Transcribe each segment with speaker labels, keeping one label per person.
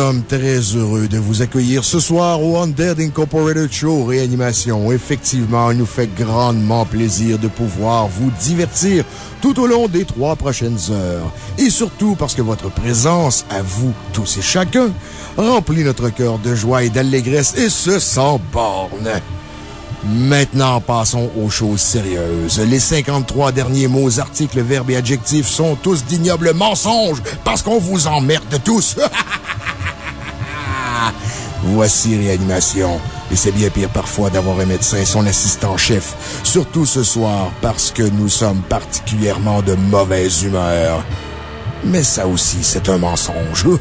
Speaker 1: sommes très heureux de vous accueillir ce soir au Undead Incorporated Show Réanimation. Effectivement, il nous fait grandement plaisir de pouvoir vous divertir tout au long des trois prochaines heures. Et surtout parce que votre présence, à vous tous et chacun, remplit notre cœur de joie et d'allégresse et ce sans borne. Maintenant, passons aux choses sérieuses. Les 53 derniers mots, articles, verbes et adjectifs sont tous d'ignobles mensonges parce qu'on vous emmerde tous. Voici Réanimation. Et c'est bien pire parfois d'avoir un médecin et son assistant-chef. Surtout ce soir parce que nous sommes particulièrement de mauvaise humeur. Mais ça aussi, c'est un mensonge.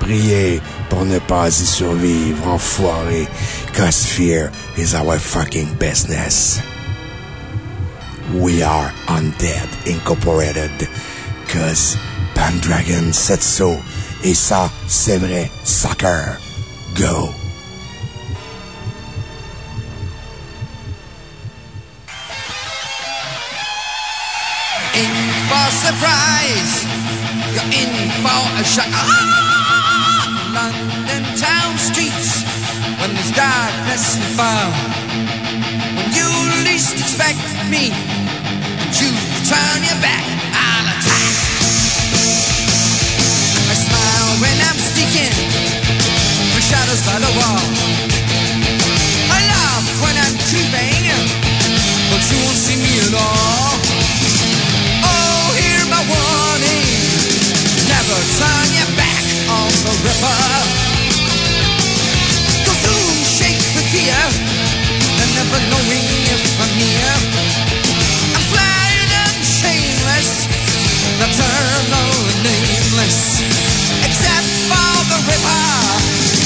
Speaker 1: Priez pour ne pas y survivre, enfoiré. Cause fear is our fucking business. We are Undead Incorporated. Cause Pandragon said so. Et ça, c'est vrai. Sucker. Go.
Speaker 2: in for surprise. You're in for a shock. Ah! London town streets when there's darkness and fog. When you least expect me, and you turn your back, when I'm sneaking through shadows by the wall. I laugh when I'm creeping, but you won't see me at all. Oh, hear my warning. Never turn your back on the ripper. Go through, shake with fear, and never knowing if I'm near. I'm flying and shameless, nocturnal and nameless, except for the ripper.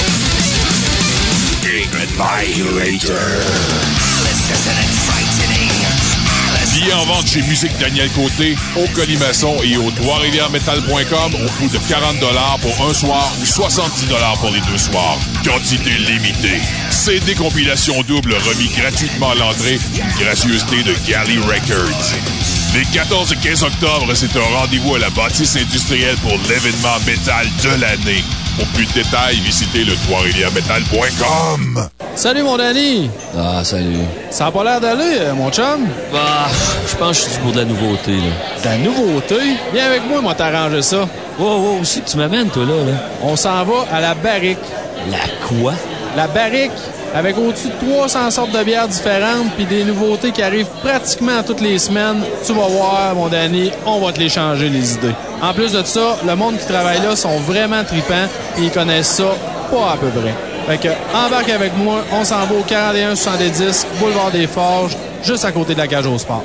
Speaker 3: Billets en vente chez Musique Daniel Côté, au Colimaçon et au trois-rivières-metal.com au coût de 40 pour un soir ou 70 pour les deux soirs. Quantité limitée. CD compilation double remis gratuitement à l'entrée, une gracieuseté de Galley Records. Les 14 et 15 octobre, c'est un rendez-vous à la bâtisse industrielle pour l'événement métal de l'année. Pour plus de détails, visitez le trois-rivières-metal.com.
Speaker 4: Salut mon Danny!
Speaker 5: Ah, salut.
Speaker 4: Ça a pas l'air d'aller, euh, mon chum?
Speaker 5: Bah, je pense que je suis pour de la nouveauté, là.
Speaker 4: De la nouveauté? Viens avec moi, moi t'arranger ça.
Speaker 5: Wow, wow, aussi tu m'amènes, toi, là, là.
Speaker 4: On s'en va à la barrique.
Speaker 5: La quoi?
Speaker 4: La barrique, avec au-dessus de 300 sortes de bières différentes, puis des nouveautés qui arrivent pratiquement toutes les semaines. Tu vas voir, mon Danny, on va te les changer, les idées. En plus de ça, le monde qui travaille là sont vraiment tripants, et ils connaissent ça pas à peu près. Fait que, embarque avec moi, on s'en va au 4170 Boulevard des Forges, juste à côté de la cage au sport.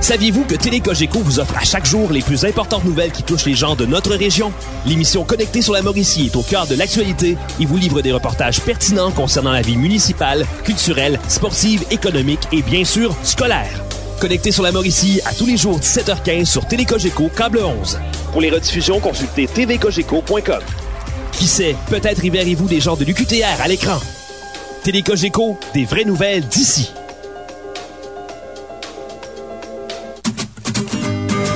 Speaker 6: Saviez-vous que Télécogeco vous offre à chaque jour les plus importantes nouvelles qui touchent les gens de notre région? L'émission Connectée sur la Mauricie est au cœur de l'actualité et vous livre des reportages pertinents concernant la vie municipale, culturelle, sportive, économique et bien sûr scolaire. Connecté sur la Mauricie à tous les jours 17h15 sur Télécogeco câble 11. Pour les rediffusions, consultez tvcogeco.com. Qui sait, peut-être y verrez-vous des gens de l'UQTR à l'écran. Télécogeco, des vraies nouvelles d'ici.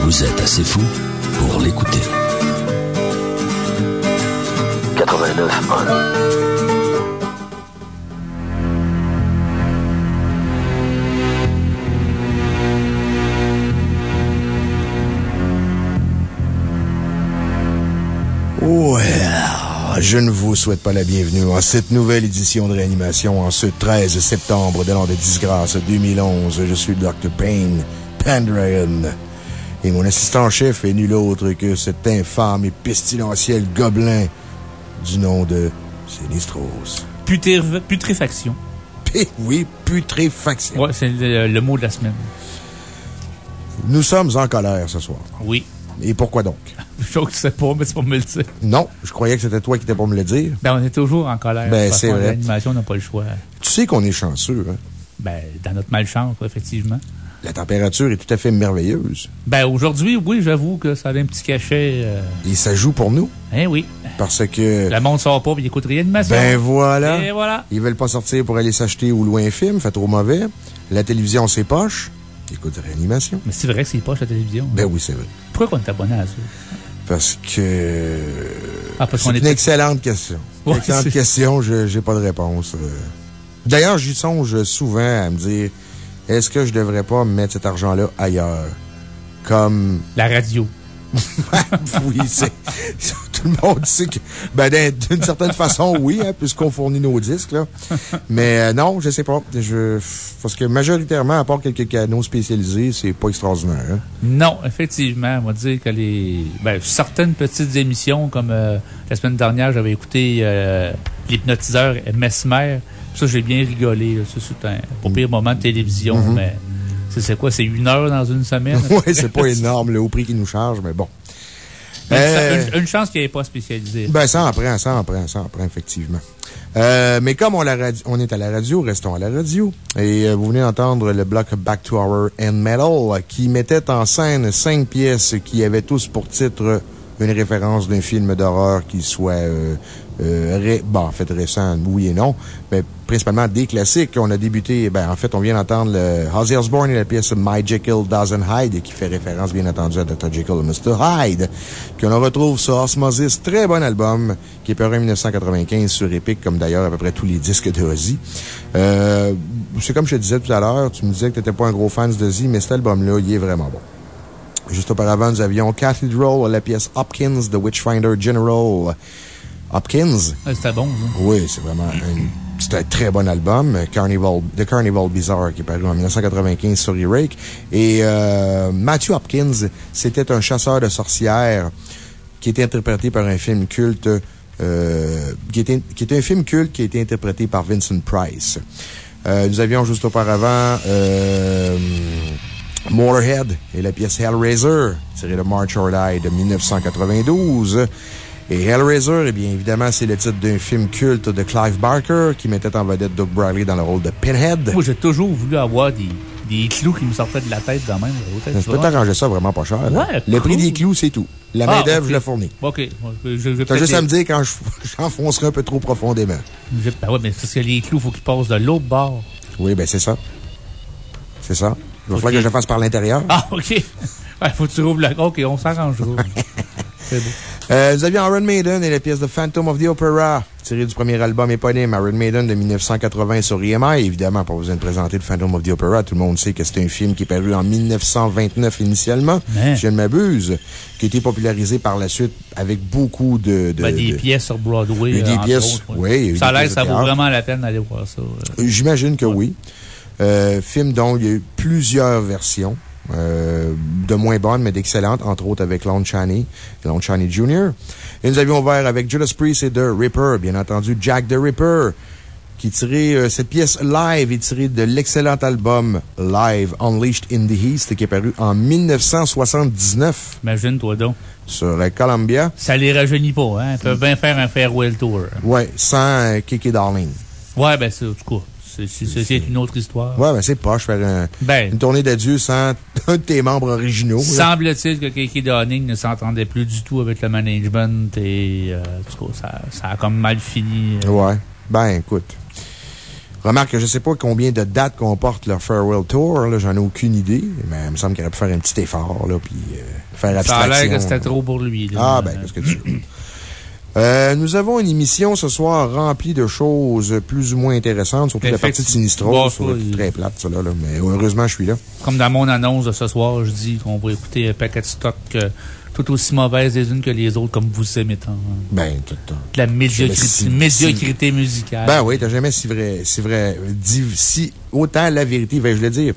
Speaker 7: Vous êtes assez fou pour l'écouter. 89
Speaker 1: Ouais, je ne vous souhaite pas la bienvenue à cette nouvelle édition de réanimation en ce 13 septembre de l'an de disgrâce 2011. Je suis Dr. Payne Pendragon. Et mon assistant-chef est nul autre que cet infâme et pestilentiel gobelin du nom de Sinistros.
Speaker 8: Putré- putréfaction.
Speaker 1: Oui, putréfaction.
Speaker 8: Ouais, c'est le, le mot de la semaine.
Speaker 1: Nous sommes en colère ce soir.
Speaker 8: Oui.
Speaker 1: Et pourquoi donc?
Speaker 8: Je ne sais pas, mais c'est pas me le dire.
Speaker 1: Non, je croyais que c'était toi qui étais pour me le dire.
Speaker 8: Ben, on est toujours en colère.
Speaker 1: Ben, c'est vrai.
Speaker 8: L'animation n'a pas le choix.
Speaker 1: Tu sais qu'on est chanceux, hein?
Speaker 8: Ben, dans notre malchance, effectivement.
Speaker 1: La température est tout à fait merveilleuse.
Speaker 8: Ben, aujourd'hui, oui, j'avoue que ça a un petit cachet. euh,
Speaker 1: Et ça joue pour nous.
Speaker 8: Hein, oui.
Speaker 1: Parce que.
Speaker 8: Le monde sort pas, puis il écoute réanimation.
Speaker 1: Ben voilà.
Speaker 8: Et voilà.
Speaker 1: Ils veulent pas sortir pour aller s'acheter ou louer un film, fait trop mauvais. La télévision, c'est poche. Écoute, réanimation.
Speaker 8: Mais c'est vrai que c'est pas la télévision.
Speaker 1: Ben oui, c'est vrai.
Speaker 8: Pourquoi on est abonné à ça?
Speaker 1: Parce que.
Speaker 8: Ah,
Speaker 1: c'est une excellente question.
Speaker 8: Ouais,
Speaker 1: excellente question, je j'ai pas de réponse. Euh, D'ailleurs, j'y songe souvent à me dire est-ce que je devrais pas mettre cet argent-là ailleurs? Comme.
Speaker 8: La radio.
Speaker 1: Oui, c'est. Tout le monde sait que. Ben, d'un- d'une certaine façon, oui, hein, puisqu'on fournit nos disques, là. Mais euh, non, je sais pas. Je, parce que majoritairement, à part quelques canaux spécialisés, c'est pas extraordinaire. hein.
Speaker 8: Non, effectivement. On va dire que les. Ben, certaines petites émissions, comme euh, la semaine dernière, j'avais écouté euh, L'hypnotiseur Mesmer. Ça, j'ai bien rigolé. c'est un pas pire moment de télévision,
Speaker 1: Mhm.
Speaker 8: mais c'est- quoi? C'est une heure dans une semaine?
Speaker 1: ouais, c'est pas énorme, le haut prix qu'ils nous chargent, mais bon.
Speaker 8: Une,
Speaker 1: Euh,
Speaker 8: une- une chance qu'il n'y ait pas spécialisé.
Speaker 1: Ben, ça en prend, ça en prend, ça en prend, effectivement. Euh, mais comme on, la radio- on est à la radio, restons à la radio. Et euh, vous venez d'entendre le bloc Back to Our End Metal qui mettait en scène cinq pièces qui avaient tous pour titre une référence d'un film d'horreur qui soit, euh, ré- bon, en fait, récent, oui et non, mais principalement des classiques. On a débuté, ben, en fait, on vient d'entendre le Ozzy Osbourne et la pièce My Jekyll Doesn't Hide, qui fait référence, bien entendu, à Dr. Jekyll et Mr. Hyde, que l'on retrouve sur Osmosis, très bon album, qui est paru en 1995 sur Epic, comme d'ailleurs à peu près tous les disques de Ozzy. Euh, c'est comme je te disais tout à l'heure, tu me disais que tu n'étais pas un gros fan d'Ozzy, mais cet album-là, il est vraiment bon. Juste auparavant, nous avions Cathedral, la pièce Hopkins de Witchfinder General. Hopkins?
Speaker 8: Ouais, C'était bon, ça.
Speaker 1: Oui, c'est vraiment un, c'est un très bon album. Carnival, The Carnival Bizarre, qui est paru en 1995 sur E-Rake. Et euh, Matthew Hopkins, c'était un chasseur de sorcières qui était interprété par un film culte, euh, qui, était, qui était un film culte qui a été interprété par Vincent Price. Euh, nous avions juste auparavant euh, Motorhead et la pièce Hellraiser, tirée de March or Die de 1992. Et Hellraiser, eh bien, évidemment, c'est le titre d'un film culte de Clive Barker qui mettait en vedette Doug Bradley dans le rôle de Pinhead.
Speaker 8: Moi, j'ai toujours voulu avoir des, des clous qui me sortaient de la tête quand même.
Speaker 1: Je peux t'arranger ça vraiment pas cher. là.
Speaker 8: Ouais,
Speaker 1: le prix des clous, c'est tout. La
Speaker 8: Ah,
Speaker 1: main-d'œuvre,
Speaker 8: ok.
Speaker 1: je la fournis.
Speaker 8: OK. Je, je, je-
Speaker 1: T'as juste à me dire quand je- j'enfoncerai un peu trop profondément.
Speaker 8: les- Ben ouais, mais c'est parce que les clous, il faut qu'ils passent de l'autre bord.
Speaker 1: Oui, ben, c'est ça. C'est ça. Il va falloir que je le fasse par l'intérieur.
Speaker 8: Ah, OK. Ouais, faut que tu rouvres la. OK, on s'arrangera. c'est beau.
Speaker 1: Euh, nous avions Iron Maiden et la pièce de Phantom of the Opera, tirée du premier album éponyme Iron Maiden de 1980 sur EMI. Évidemment, pas besoin de présenter le Phantom of the Opera. Tout le monde sait que c'est un film qui est paru en 1929 initialement,
Speaker 8: Mais-
Speaker 1: je ne m'abuse, qui a été popularisé par la suite avec beaucoup de... de-
Speaker 8: Ben, des
Speaker 1: de-
Speaker 8: pièces sur Broadway.
Speaker 1: Des pièces,
Speaker 8: autres,
Speaker 1: oui,
Speaker 8: Ça a l'air ça vaut vraiment la peine d'aller voir ça. euh.
Speaker 1: J'imagine que oui. Euh, film dont il y a eu plusieurs versions. Euh, de moins bonnes, mais d'excellentes, entre autres avec Lon Chaney et Lon Chaney Jr. Et nous avions ouvert avec Judas Priest et The Ripper, bien entendu Jack the Ripper, qui tirait, euh, cette pièce live est tirée de l'excellent album Live Unleashed in the East, qui est paru en 1979
Speaker 8: Imagine-toi donc.
Speaker 1: sur la Columbia.
Speaker 8: Ça les rajeunit pas, hein? Ils peuvent bien faire un farewell tour.
Speaker 1: Ouais, sans euh, Kiki Darling.
Speaker 8: Ouais, ben, c'est, en tout cas, c'est, une autre histoire.
Speaker 1: Ouais, ben c'est poche faire un-
Speaker 8: Ben.
Speaker 1: une tournée d'adieu sans un de tes membres originaux.
Speaker 8: Semble-t-il que Kiki Downing ne s'entendait plus du tout avec le management et, euh, en tout cas, ça, ça a comme mal fini. euh.
Speaker 1: Ouais. Ben, écoute. Remarque que je sais pas combien de dates comporte leur farewell tour. J'en ai aucune idée. Mais il me semble qu'il aurait pu faire un petit effort, là, puis euh, faire
Speaker 8: Ça a
Speaker 1: abstraction.
Speaker 8: l'air que c'était trop pour lui, là.
Speaker 1: Ah, ben, qu'est-ce que tu veux? Euh, nous avons une émission ce soir remplie de choses plus ou moins intéressantes, surtout la partie de.
Speaker 8: Bon,
Speaker 1: le- très plate, ça, là, là. Mais heureusement, je suis là.
Speaker 8: Comme dans mon annonce de ce soir, je dis qu'on va écouter un paquet de stock euh, tout aussi mauvaises les unes que les autres, comme vous aimez tant.
Speaker 1: Ben, tout, tout.
Speaker 8: De la médiocrité,
Speaker 1: si-
Speaker 8: médiocrité musicale.
Speaker 1: Ben oui, t'as jamais si vrai, si vrai, dit, si autant la vérité, vais-je le dire.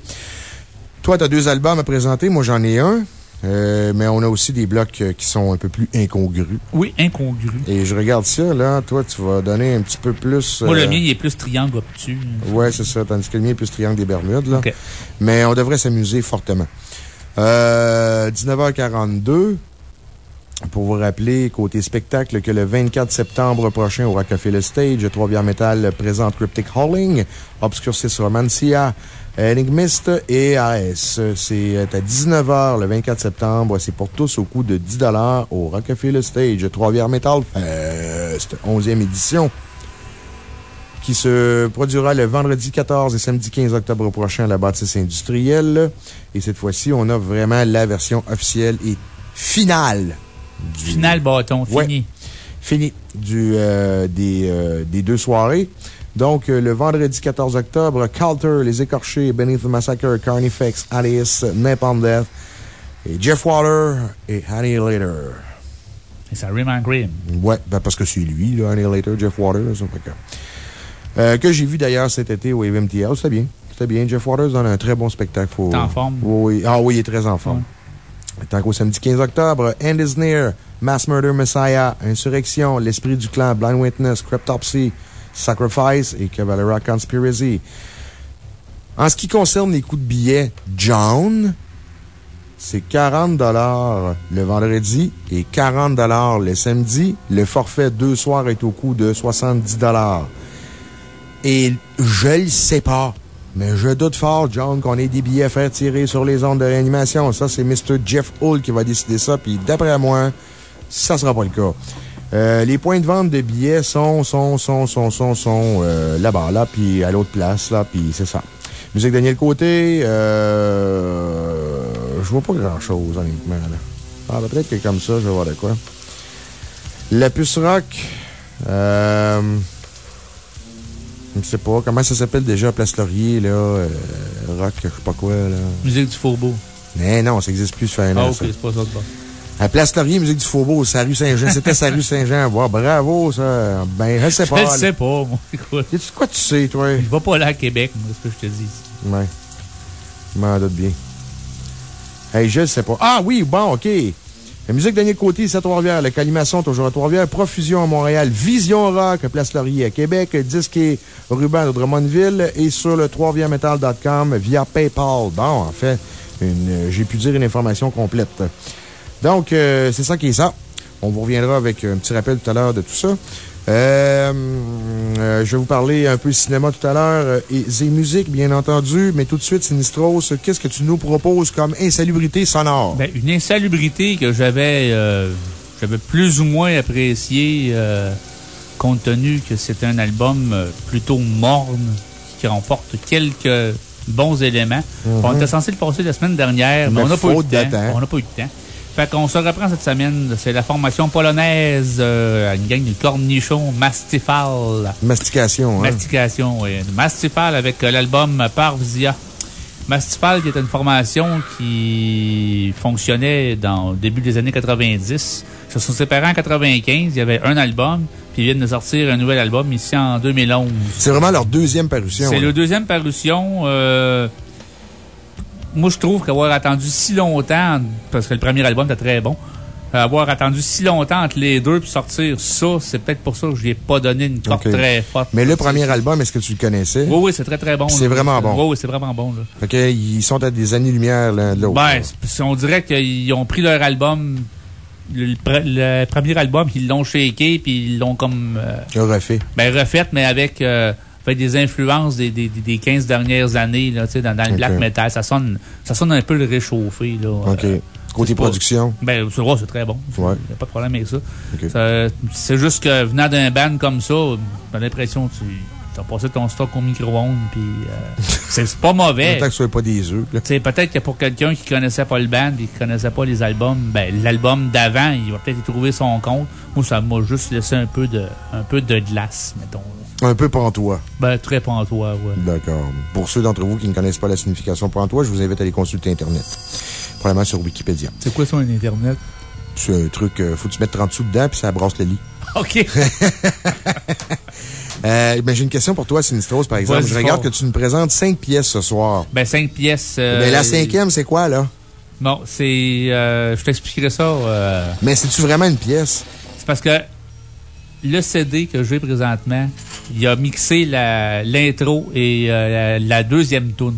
Speaker 1: Toi, t'as deux albums à présenter, moi j'en ai un. Euh, mais on a aussi des blocs euh, qui sont un peu plus incongrus.
Speaker 8: Oui, incongru.
Speaker 1: Et je regarde ça, là. Toi, tu vas donner un petit peu plus.
Speaker 8: Moi,
Speaker 1: euh,
Speaker 8: le mien, il est plus triangle obtus.
Speaker 1: Ouais, c'est ça. Tandis que le mien est plus triangle des Bermudes, là. Mais on devrait s'amuser fortement. Euh, 19h42. Pour vous rappeler, côté spectacle, que le 24 septembre prochain au Rockefeller Stage, Trois-Bières Metal présente Cryptic Hauling, Obscurcis Romancia, Enigmist et AS. C'est à 19h le 24 septembre. C'est pour tous au coût de 10 au Rockefeller Stage, Trois-Bières Metal Fest, 11e édition qui se produira le vendredi 14 et samedi 15 octobre prochain à la bâtisse industrielle. Et cette fois-ci, on a vraiment la version officielle et finale. Du-
Speaker 8: Final bâton,
Speaker 1: Ouais.
Speaker 8: fini.
Speaker 1: Fini du, euh, des, euh, des deux soirées. Donc, euh, le vendredi 14 octobre, Calter, Les Écorchés, Beneath the Massacre, Carnifex, Alice, Napalm Death, et Jeff Waller et Annihilator.
Speaker 8: Et ça rime en grim.
Speaker 1: Ouais, ben parce que c'est lui, là, Annihilator, Jeff Waters. ça fait que, euh, que j'ai vu d'ailleurs cet été au MTL. C'était bien. C'était bien. Jeff Waters donne un très bon spectacle.
Speaker 8: T'es en forme?
Speaker 1: Oui, oui. Ah oui, il est très en forme. Tant qu'au samedi 15 octobre, End is Near, Mass Murder Messiah, Insurrection, L'Esprit du Clan, Blind Witness, Cryptopsy, Sacrifice et Cavalera Conspiracy. En ce qui concerne les coûts de billets, John, c'est 40 le vendredi et 40 le samedi. Le forfait deux soirs est au coût de 70 Et je le sais pas, mais je doute fort, John, qu'on ait des billets à faire tirer sur les ondes de réanimation. Ça, c'est Mr. Jeff Hull qui va décider ça. Puis d'après moi, ça sera pas le cas. Euh, les points de vente de billets sont, sont, sont, sont, sont, sont euh, là-bas, là, puis à l'autre place, là, puis c'est ça. Musique Daniel Côté, euh, je vois pas grand-chose, honnêtement, là. Ah, ben, peut-être que comme ça, je vais voir de quoi. La puce rock, euh, je sais pas, comment ça s'appelle déjà, Place Laurier, là, euh, rock, je sais pas quoi, là.
Speaker 8: Musique du Faubourg.
Speaker 1: Mais non, ça existe plus, ce fait
Speaker 8: Ah, ok, c'est pas ça
Speaker 1: à Place Laurier, musique du Faubourg, à rue Saint-Jean. C'était sa rue Saint-Jean. Wow, bravo, ça. Ben, je sais pas.
Speaker 8: Je le sais pas, moi. Écoute.
Speaker 1: Tu quoi tu sais, toi?
Speaker 8: Je vais pas là à Québec, moi, c'est ce que je te dis.
Speaker 1: Ouais. Je m'en doute bien. Hey, je le sais pas. Ah oui, bon, OK. La musique Daniel Côté, c'est à Trois-Rivières. La Calimation, toujours à Trois-Rivières. Profusion à Montréal. Vision Rock, Place Laurier à Québec. Disque et ruban de Drummondville. Et sur le troisrivièresmetal.com via PayPal. Bon, en fait, j'ai pu dire une information complète. Donc, euh, c'est ça qui est ça. On vous reviendra avec un petit rappel tout à l'heure de tout ça. Euh, euh, je vais vous parler un peu cinéma tout à l'heure euh, et, et musique, bien entendu. Mais tout de suite, Sinistros, qu'est-ce que tu nous proposes comme insalubrité sonore?
Speaker 8: Ben, une insalubrité que j'avais euh, j'avais plus ou moins appréciée, compte tenu que c'est un album plutôt morne, qui remporte quelques bons éléments.
Speaker 1: Mhm.
Speaker 8: On était censé le passer la semaine dernière, mais,
Speaker 1: Mais
Speaker 8: on n'a pas eu de temps.
Speaker 1: temps.
Speaker 8: On n'a pas eu de temps. Fait qu'on se reprend cette semaine. C'est la formation polonaise, euh, une gang de cornichons Mastifal.
Speaker 1: Mastication, hein?
Speaker 8: Mastication, oui. Mastifal avec euh, l'album Parvisia. Mastifal, qui est une formation qui fonctionnait dans le début des années 90. Ils se sont séparés en 95. Il y avait un album, puis ils viennent de sortir un nouvel album ici en 2011.
Speaker 1: C'est vraiment leur deuxième parution.
Speaker 8: C'est
Speaker 1: là.
Speaker 8: le deuxième parution. euh, moi, je trouve qu'avoir attendu si longtemps, parce que le premier album était très bon, avoir attendu si longtemps entre les deux puis sortir ça, c'est peut-être pour ça que je lui ai pas donné une
Speaker 1: Ok.
Speaker 8: très forte.
Speaker 1: Mais le premier album, est-ce que tu le connaissais?
Speaker 8: Oui, oui, c'est très, très bon.
Speaker 1: C'est vraiment bon.
Speaker 8: Oui, oui, c'est vraiment bon. Là.
Speaker 1: Que, ils sont à des années-lumière l'un de l'autre.
Speaker 8: Ben, on dirait qu'ils ont pris leur album, le, le pre- le premier album, ils l'ont shaké, puis ils l'ont comme. euh,
Speaker 1: refait.
Speaker 8: ben, refait, mais avec, euh, avec des influences des, des, des 15 dernières années, là, tu sais, dans, dans le
Speaker 1: Ok.
Speaker 8: black metal. Ça sonne, ça sonne un peu le réchauffé, là.
Speaker 1: OK.
Speaker 8: Euh,
Speaker 1: Côté
Speaker 8: c'est pas-
Speaker 1: production?
Speaker 8: Ben, c'est c'est très bon. Il
Speaker 1: Ouais.
Speaker 8: n'y a pas de problème avec ça.
Speaker 1: Ok.
Speaker 8: Ça- C'est juste que venant d'un band comme ça, j'ai l'impression que tu as passé ton stock au micro-ondes, puis euh, c'est pas mauvais.
Speaker 1: Tant que ce soit pas des œufs, là.
Speaker 8: Tu sais, peut-être que pour quelqu'un qui connaissait pas le band et qui connaissait pas les albums, ben, l'album d'avant, il va peut-être y trouver son compte. Moi, ça m'a juste laissé un peu de, un peu de glace, mettons.
Speaker 1: Un peu pantois.
Speaker 8: Ben, très pantois, ouais.
Speaker 1: D'accord. Pour ceux d'entre vous qui ne connaissent pas la signification pantois, je vous invite à aller consulter Internet. Probablement sur Wikipédia.
Speaker 8: C'est quoi ça, un Internet?
Speaker 1: C'est un truc, euh, faut que tu mettes 30 sous dedans, puis ça brasse le lit.
Speaker 8: OK.
Speaker 1: Euh, ben, j'ai une question pour toi, Sinistros, par exemple. Je regarde
Speaker 8: fort.
Speaker 1: que tu nous présentes cinq pièces ce soir.
Speaker 8: Ben, cinq pièces. euh,
Speaker 1: Mais la cinquième, c'est quoi, là?
Speaker 8: Non, c'est. euh, je t'expliquerai ça. euh,
Speaker 1: Mais c'est-tu vraiment une pièce?
Speaker 8: C'est parce que le CD que j'ai présentement, il a mixé l'intro et euh, la, la deuxième tune.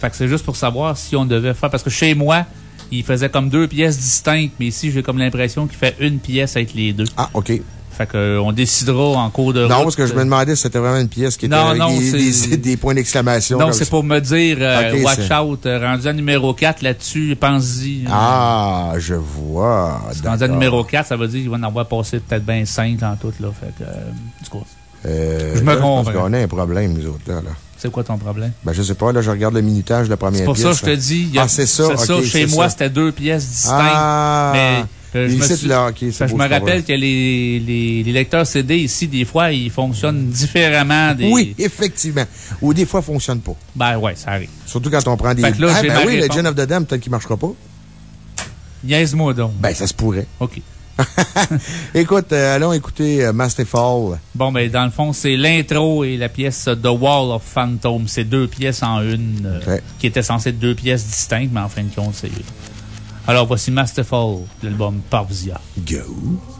Speaker 8: Fait que c'est juste pour savoir si on devait faire. Parce que chez moi, il faisait comme deux pièces distinctes, mais ici, j'ai comme l'impression qu'il fait une pièce avec les deux.
Speaker 1: Ah, OK.
Speaker 8: Fait que, euh, on décidera en cours de
Speaker 1: Non,
Speaker 8: route.
Speaker 1: parce que je me demandais si c'était vraiment une pièce qui était
Speaker 8: Non,
Speaker 1: avec
Speaker 8: non,
Speaker 1: des, des- des points d'exclamation.
Speaker 8: Non, c'est
Speaker 1: ça.
Speaker 8: pour me dire, euh, watch out, euh, rendu à numéro 4 là-dessus, pense-y.
Speaker 1: Ah, je vois.
Speaker 8: Rendu à numéro 4, ça veut dire qu'il va en avoir passé peut-être bien 5 en tout, là. Fait que, euh, du coup,
Speaker 1: Euh,
Speaker 8: Je me comprends.
Speaker 1: qu'on a un problème, nous autres, là. là.
Speaker 8: c'est quoi ton problème?
Speaker 1: Ben, je sais pas, là, je regarde le minutage de la première
Speaker 8: C'est pour
Speaker 1: pièce.
Speaker 8: ça que je te dis. y a-
Speaker 1: Ah, c'est ça, ok,
Speaker 8: Chez
Speaker 1: c'est
Speaker 8: moi,
Speaker 1: ça.
Speaker 8: c'était deux pièces distinctes.
Speaker 1: Ah.
Speaker 8: mais euh, je, me suis- ça, je rappelle que les, les, les lecteurs CD ici, des fois, ils fonctionnent différemment des.
Speaker 1: Oui, effectivement. Ou des fois, ça fonctionne pas.
Speaker 8: Ben ouais, ça arrive.
Speaker 1: Surtout quand on prend des.
Speaker 8: Fait que là,
Speaker 1: ah, ben oui, le
Speaker 8: réponse.
Speaker 1: Gen of the Dam, peut-être qu'il marchera pas.
Speaker 8: Niaise-moi donc.
Speaker 1: Ben, ça se pourrait.
Speaker 8: OK.
Speaker 1: Écoute, euh, allons écouter euh, Masterfall.
Speaker 8: Bon, ben, dans le fond, c'est l'intro et la pièce The Wall of Phantom. C'est deux pièces en une, euh, qui étaient censées être deux pièces distinctes, mais en fin de compte, c'est. Alors, voici Masterfall, l'album Parvisia.
Speaker 1: Go.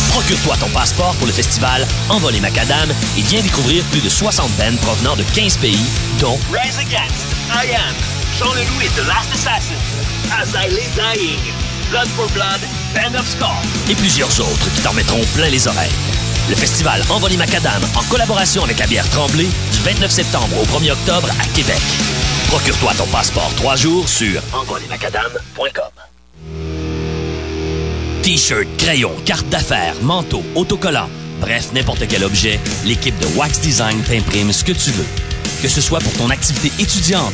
Speaker 6: Procure-toi ton passeport pour le festival Envolé Macadam et viens découvrir plus de 60 bands provenant de 15 pays, dont
Speaker 9: Rise Against, I Am, Jean Leloup et The Last Assassin, As I Lay Dying, Blood for Blood, Band of Skull.
Speaker 6: et plusieurs autres qui t'en mettront plein les oreilles. Le festival Envolé Macadam, en collaboration avec la bière Tremblay, du 29 septembre au 1er octobre à Québec. Procure-toi ton passeport trois jours sur envolémacadam.com. T-shirt, crayon, carte d'affaires, manteau, autocollant, bref, n'importe quel objet, l'équipe de Wax Design t'imprime ce que tu veux. Que ce soit pour ton activité étudiante,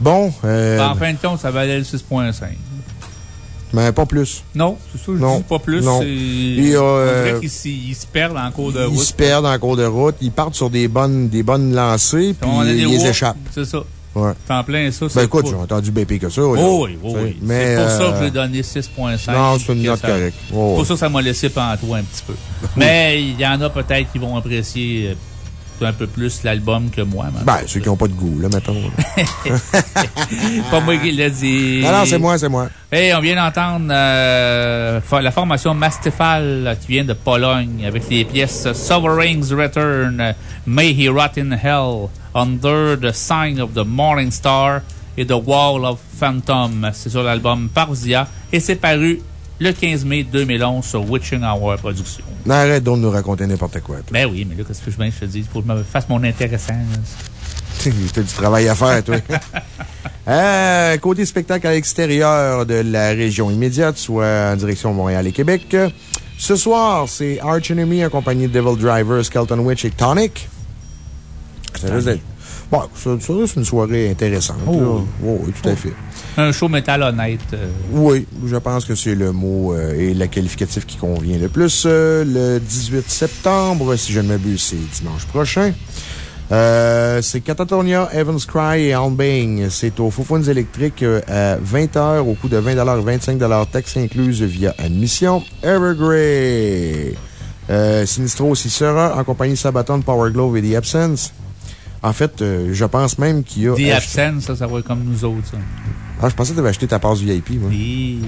Speaker 1: Bon, euh,
Speaker 8: en fin de compte, ça valait le 6.5.
Speaker 1: mais pas plus.
Speaker 8: Non, c'est ça, je
Speaker 1: Non.
Speaker 8: dis pas plus.
Speaker 1: Non.
Speaker 8: on
Speaker 1: euh,
Speaker 8: dirait qu'ils ils se perdent en cours de
Speaker 1: Ils
Speaker 8: route.
Speaker 1: se perdent en cours de route, ils partent sur des bonnes, des bonnes lancées, puis
Speaker 8: On
Speaker 1: ils échappent.
Speaker 8: C'est ça.
Speaker 1: Ouais.
Speaker 8: En plein ça.
Speaker 1: Ben écoute, j'ai entendu BP que ça. là.
Speaker 8: Oh oui, oh
Speaker 1: sais,
Speaker 8: oui.
Speaker 1: Mais,
Speaker 8: c'est pour ça que
Speaker 1: euh,
Speaker 8: j'ai donné 6.5.
Speaker 1: Non, c'est une note
Speaker 8: ça-
Speaker 1: correcte. Oh,
Speaker 8: pour ça que ça m'a laissé pantois un petit peu. Mais il y en a peut-être qui vont apprécier euh, un peu plus l'album que moi.
Speaker 1: Ben, ceux qui n'ont pas de goût, là, mettons.
Speaker 8: pas moi qui l'ai dit.
Speaker 1: non, non, c'est moi, c'est moi.
Speaker 8: Et on vient d'entendre euh, la formation Mastifal qui vient de Pologne avec les pièces Sovereign's Return, May He Rot in Hell, Under the Sign of the Morning Star et The Wall of Phantom. C'est sur l'album Parzia et c'est paru le 15 mai 2011 sur Witching Hour Productions.
Speaker 1: Arrête donc de nous raconter n'importe quoi. toi.
Speaker 8: Ben oui, mais là, qu'est-ce que je viens, je te dis? Faut que je me fasse mon intéressant.
Speaker 1: T'as du travail à faire, toi. Euh, côté spectacle à l'extérieur de la région immédiate, soit en direction Montréal et Québec. Ce soir, c'est Arch Enemy accompagné de Devil Driver, Skeleton Witch et Tonic. D'être- Bon, une soirée intéressante.
Speaker 8: Oh.
Speaker 1: Oh, oui, tout à fait.
Speaker 8: Un show métal honnête. euh,
Speaker 1: Oui, je pense que c'est le mot euh, et le qualificatif qui convient le plus. Euh, le 18 septembre, si je ne m'abuse, c'est dimanche prochain. Euh, c'est Catatonia, Evans Cry et Albing. C'est au Foufounes électriques à 20h au coût de 20 25 taxes incluses via admission. Evergrey. Euh, Sinistro aussi sera en compagnie de Sabaton, Power Glove et The Absence. En fait, euh, je pense même qu'il y a. Acheté-
Speaker 8: absents, ça, ça va être comme nous autres, ça.
Speaker 1: Ah, je pensais que tu avais acheté ta passe VIP, moi.
Speaker 8: Oui.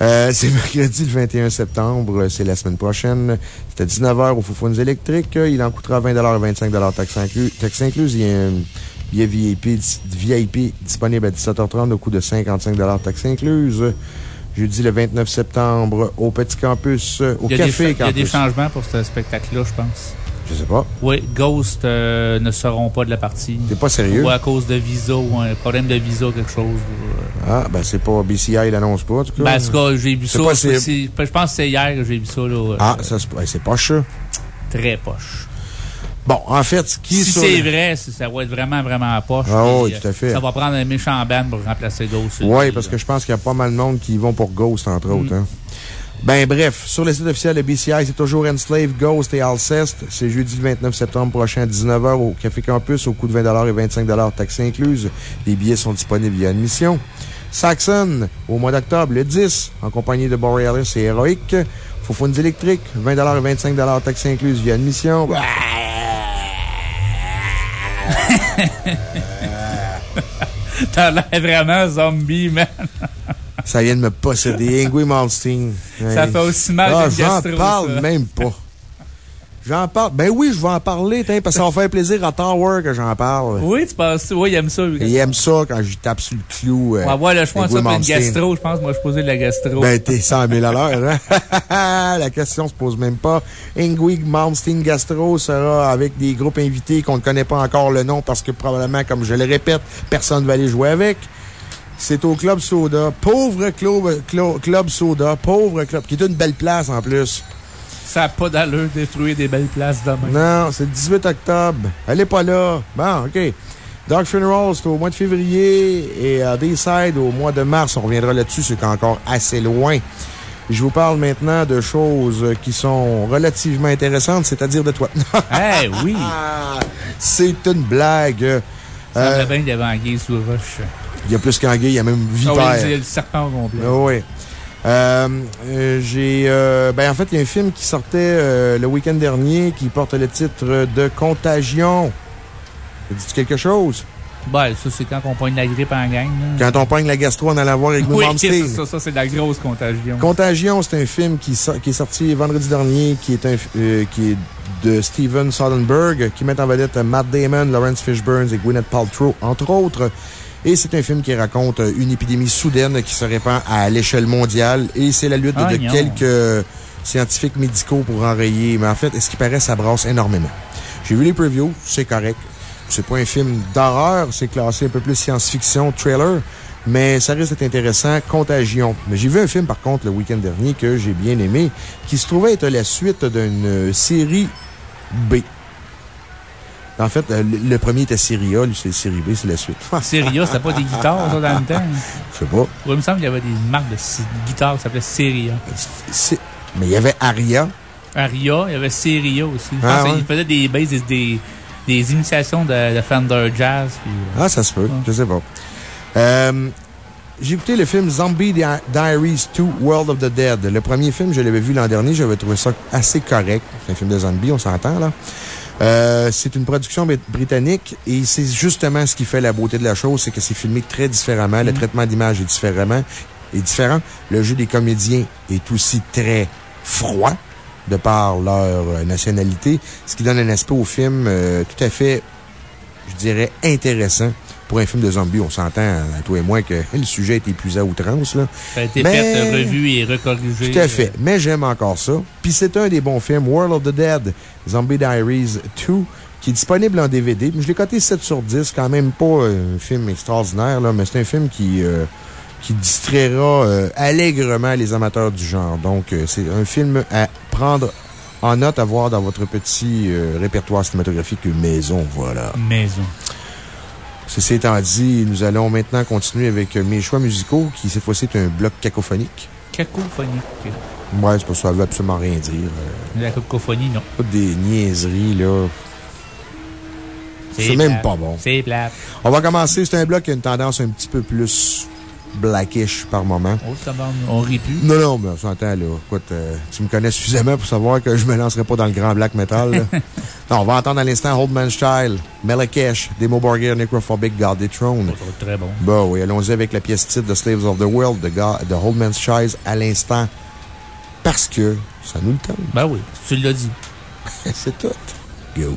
Speaker 1: Euh, c'est mercredi le 21 septembre, c'est la semaine prochaine. C'est à 19h au Foufounes électriques. Il en coûtera 20 et 25 taxes inclus. Taxes incluses. Il y a un billet VIP, VIP disponible à 17h30 au coût de 55 taxes incluses. Jeudi le 29 septembre au Petit Campus, au
Speaker 8: des
Speaker 1: Café
Speaker 8: Il y a des changements pour ce spectacle-là, je pense.
Speaker 1: Je sais pas.
Speaker 8: Oui, Ghost euh, ne seront pas de la partie.
Speaker 1: T'es pas sérieux?
Speaker 8: Ou à cause de visa ou un problème de visa ou quelque chose. ou, euh,
Speaker 1: Ah, ben c'est pas BCI, l'annonce pas, en tout cas.
Speaker 8: Ben, en tout cas, j'ai vu ça.
Speaker 1: pas
Speaker 8: c'est- Je pense que c'est hier que j'ai vu ça. Là,
Speaker 1: Ah,
Speaker 8: euh,
Speaker 1: ça, c'est pas ça.
Speaker 8: Très poche.
Speaker 1: Bon, en fait, ce qui
Speaker 8: Si c'est
Speaker 1: le-
Speaker 8: vrai, ça va être vraiment, vraiment poche.
Speaker 1: Ah oui, tout à fait.
Speaker 8: Ça va prendre un méchant band pour remplacer Ghost.
Speaker 1: Oui, parce que je pense qu'il y a pas mal de monde qui y vont pour Ghost, entre autres. hein. Ben, bref, sur le site officiel de BCI, c'est toujours Enslave, Ghost et Alceste. C'est jeudi le 29 septembre prochain à 19h au Café Campus au coût de 20 et 25 taxes incluses. Les billets sont disponibles via admission. Saxon, au mois d'octobre, le 10, en compagnie de Borealis et Heroic. Foufounes électriques, 20 et 25 taxes incluses via admission.
Speaker 8: T'as l'air vraiment zombie, man.
Speaker 1: Ça vient de me posséder. Ingui Malmsteen.
Speaker 8: Ça
Speaker 1: Hey.
Speaker 8: fait aussi mal
Speaker 1: Ah,
Speaker 8: que le
Speaker 1: J'en parle
Speaker 8: ça.
Speaker 1: même pas. J'en parle. Ben oui, je vais en parler, parce que ça va faire plaisir à Tower que j'en parle.
Speaker 8: Oui, tu penses, oui, il aime ça. lui.
Speaker 1: Il aime ça quand je tape sur le clou.
Speaker 8: On va voir le choix entre une gastro. Je pense, moi, je posais de la gastro.
Speaker 1: Ben, t'es 100 000 à l'heure, hein? La question se pose même pas. Ingui Malmsteen Gastro sera avec des groupes invités qu'on ne connaît pas encore le nom parce que probablement, comme je le répète, personne ne va aller jouer avec. C'est au Club Soda. Pauvre Club, Clo- Club Soda. Pauvre Club. Qui est une belle place en plus.
Speaker 8: Ça n'a pas d'allure de détruire des belles places demain.
Speaker 1: Non, c'est le 18 octobre. Elle est pas là. Bon, OK. Dark Funeral, c'est au mois de février et à Dayside au mois de mars. On reviendra là-dessus, c'est encore assez loin. Je vous parle maintenant de choses qui sont relativement intéressantes, c'est-à-dire de toi.
Speaker 8: Eh oui!
Speaker 1: c'est une blague.
Speaker 8: Ça
Speaker 1: Euh,
Speaker 8: bien sous roche.
Speaker 1: Il y a plus qu'anguille, il y a même
Speaker 8: Ah
Speaker 1: vipère.
Speaker 8: oui, c'est le serpent au complet.
Speaker 1: Ah oui. Euh, euh, j'ai. euh, ben, en fait, il y a un film qui sortait euh, le week-end dernier qui porte le titre de Contagion. Ça dit quelque chose?
Speaker 8: Ben, ça, c'est quand on pogne la grippe en gang. là.
Speaker 1: Quand on pogne la gastro en allant voir avec
Speaker 8: Oui, c'est ça, ça, c'est de la grosse contagion.
Speaker 1: Contagion, c'est un film qui, so- qui est sorti vendredi dernier, qui est, un, euh, qui est de Steven Soderbergh, qui met en vedette Matt Damon, Lawrence Fishburne et Gwyneth Paltrow, entre autres. Et c'est un film qui raconte une épidémie soudaine qui se répand à l'échelle mondiale. Et c'est la lutte
Speaker 8: Ah,
Speaker 1: de
Speaker 8: non.
Speaker 1: quelques scientifiques médicaux pour enrayer. Mais en fait, est-ce qui paraît, ça brasse énormément. J'ai vu les previews, c'est correct. C'est pas un film d'horreur, c'est classé un peu plus science-fiction, trailer. Mais ça risque d'être intéressant. Contagion. Mais j'ai vu un film, par contre, le week-end dernier que j'ai bien aimé, qui se trouvait être la suite d'une euh, série B. En fait, euh, le premier était série A, lui, c'est série B, c'est la suite.
Speaker 8: Seria, c'était pas des guitares, ça, dans le temps?
Speaker 1: Je sais pas.
Speaker 8: Oui, il me semble qu'il y avait des marques de guitares qui s'appelaient Seria.
Speaker 1: C'est- Mais il y avait Aria.
Speaker 8: Aria, il y avait Seria aussi. Je
Speaker 1: Ah,
Speaker 8: pense
Speaker 1: ouais.
Speaker 8: faisait des basses, des, des, des imitations de, de Fender Jazz. puis, euh,
Speaker 1: Ah, ça se peut. Je sais pas. Euh, J'ai écouté le film Zombie Di- Diaries 2 World of the Dead. Le premier film, je l'avais vu l'an dernier. J'avais trouvé ça assez correct. C'est un film de zombies, on s'entend, là. Euh, c'est une production brit- britannique et c'est justement ce qui fait la beauté de la chose, c'est que c'est filmé très différemment. Le traitement d'image est différemment, est différent. Le jeu des comédiens est aussi très froid de par leur euh, nationalité, ce qui donne un aspect au film euh, tout à fait, je dirais, intéressant. Pour un film de zombies, on s'entend, toi et moi, que le sujet été épuisé à outrance. Là.
Speaker 8: Ça a été
Speaker 1: Mais-
Speaker 8: fait, revu et recorrigé.
Speaker 1: Tout à fait. Mais j'aime encore ça. Puis c'est un des bons films, World of the Dead, Zombie Diaries 2, qui est disponible en DVD. Je l'ai coté 7 sur 10, quand même pas un film extraordinaire, là, mais c'est un film qui, euh, qui distraira euh, allègrement les amateurs du genre. Donc, euh, c'est un film à prendre en note, à voir dans votre petit euh, répertoire cinématographique maison. Voilà.
Speaker 8: Maison.
Speaker 1: Ceci étant dit, nous allons maintenant continuer avec euh, mes choix musicaux, qui cette fois-ci est un bloc cacophonique.
Speaker 8: Cacophonique.
Speaker 1: Ouais, c'est pas ça, ça veut absolument rien dire. euh,
Speaker 8: La cacophonie, non.
Speaker 1: Toutes des niaiseries, là. C'est même
Speaker 8: plate.
Speaker 1: pas bon.
Speaker 8: C'est plate.
Speaker 1: On va commencer. C'est un bloc qui a une tendance un petit peu plus blackish par moment.
Speaker 8: Oh, ça va, on rit plus.
Speaker 1: Non, non, mais on s'entend, là. Écoute, euh, tu me connais suffisamment pour savoir que je me lancerai pas dans le grand black metal, non, on va entendre à l'instant Old Man's Child, Melakesh, Demo Borgir, Necrophobic, God Throne.
Speaker 8: Être très bon.
Speaker 1: Bon, oui, allons-y avec la pièce titre de Slaves of the World de, God, de Old Man's Child à l'instant. Parce que ça nous le tente.
Speaker 8: Ben oui, tu l'as dit.
Speaker 1: C'est tout. Go.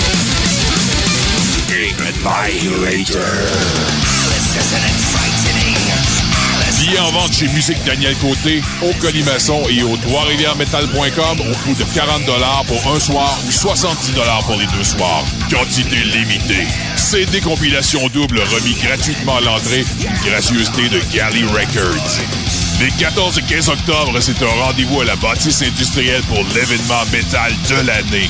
Speaker 3: Billets en vente chez Musique Daniel Côté, au Colimaçon et au trois-rivières-metal.com au coût de 40 pour un soir ou 70 pour les deux soirs. Quantité limitée. CD compilation double remis gratuitement à l'entrée, une gracieuseté de Galley Records. Les 14 et 15 octobre, c'est un rendez-vous à la bâtisse industrielle pour l'événement métal de l'année.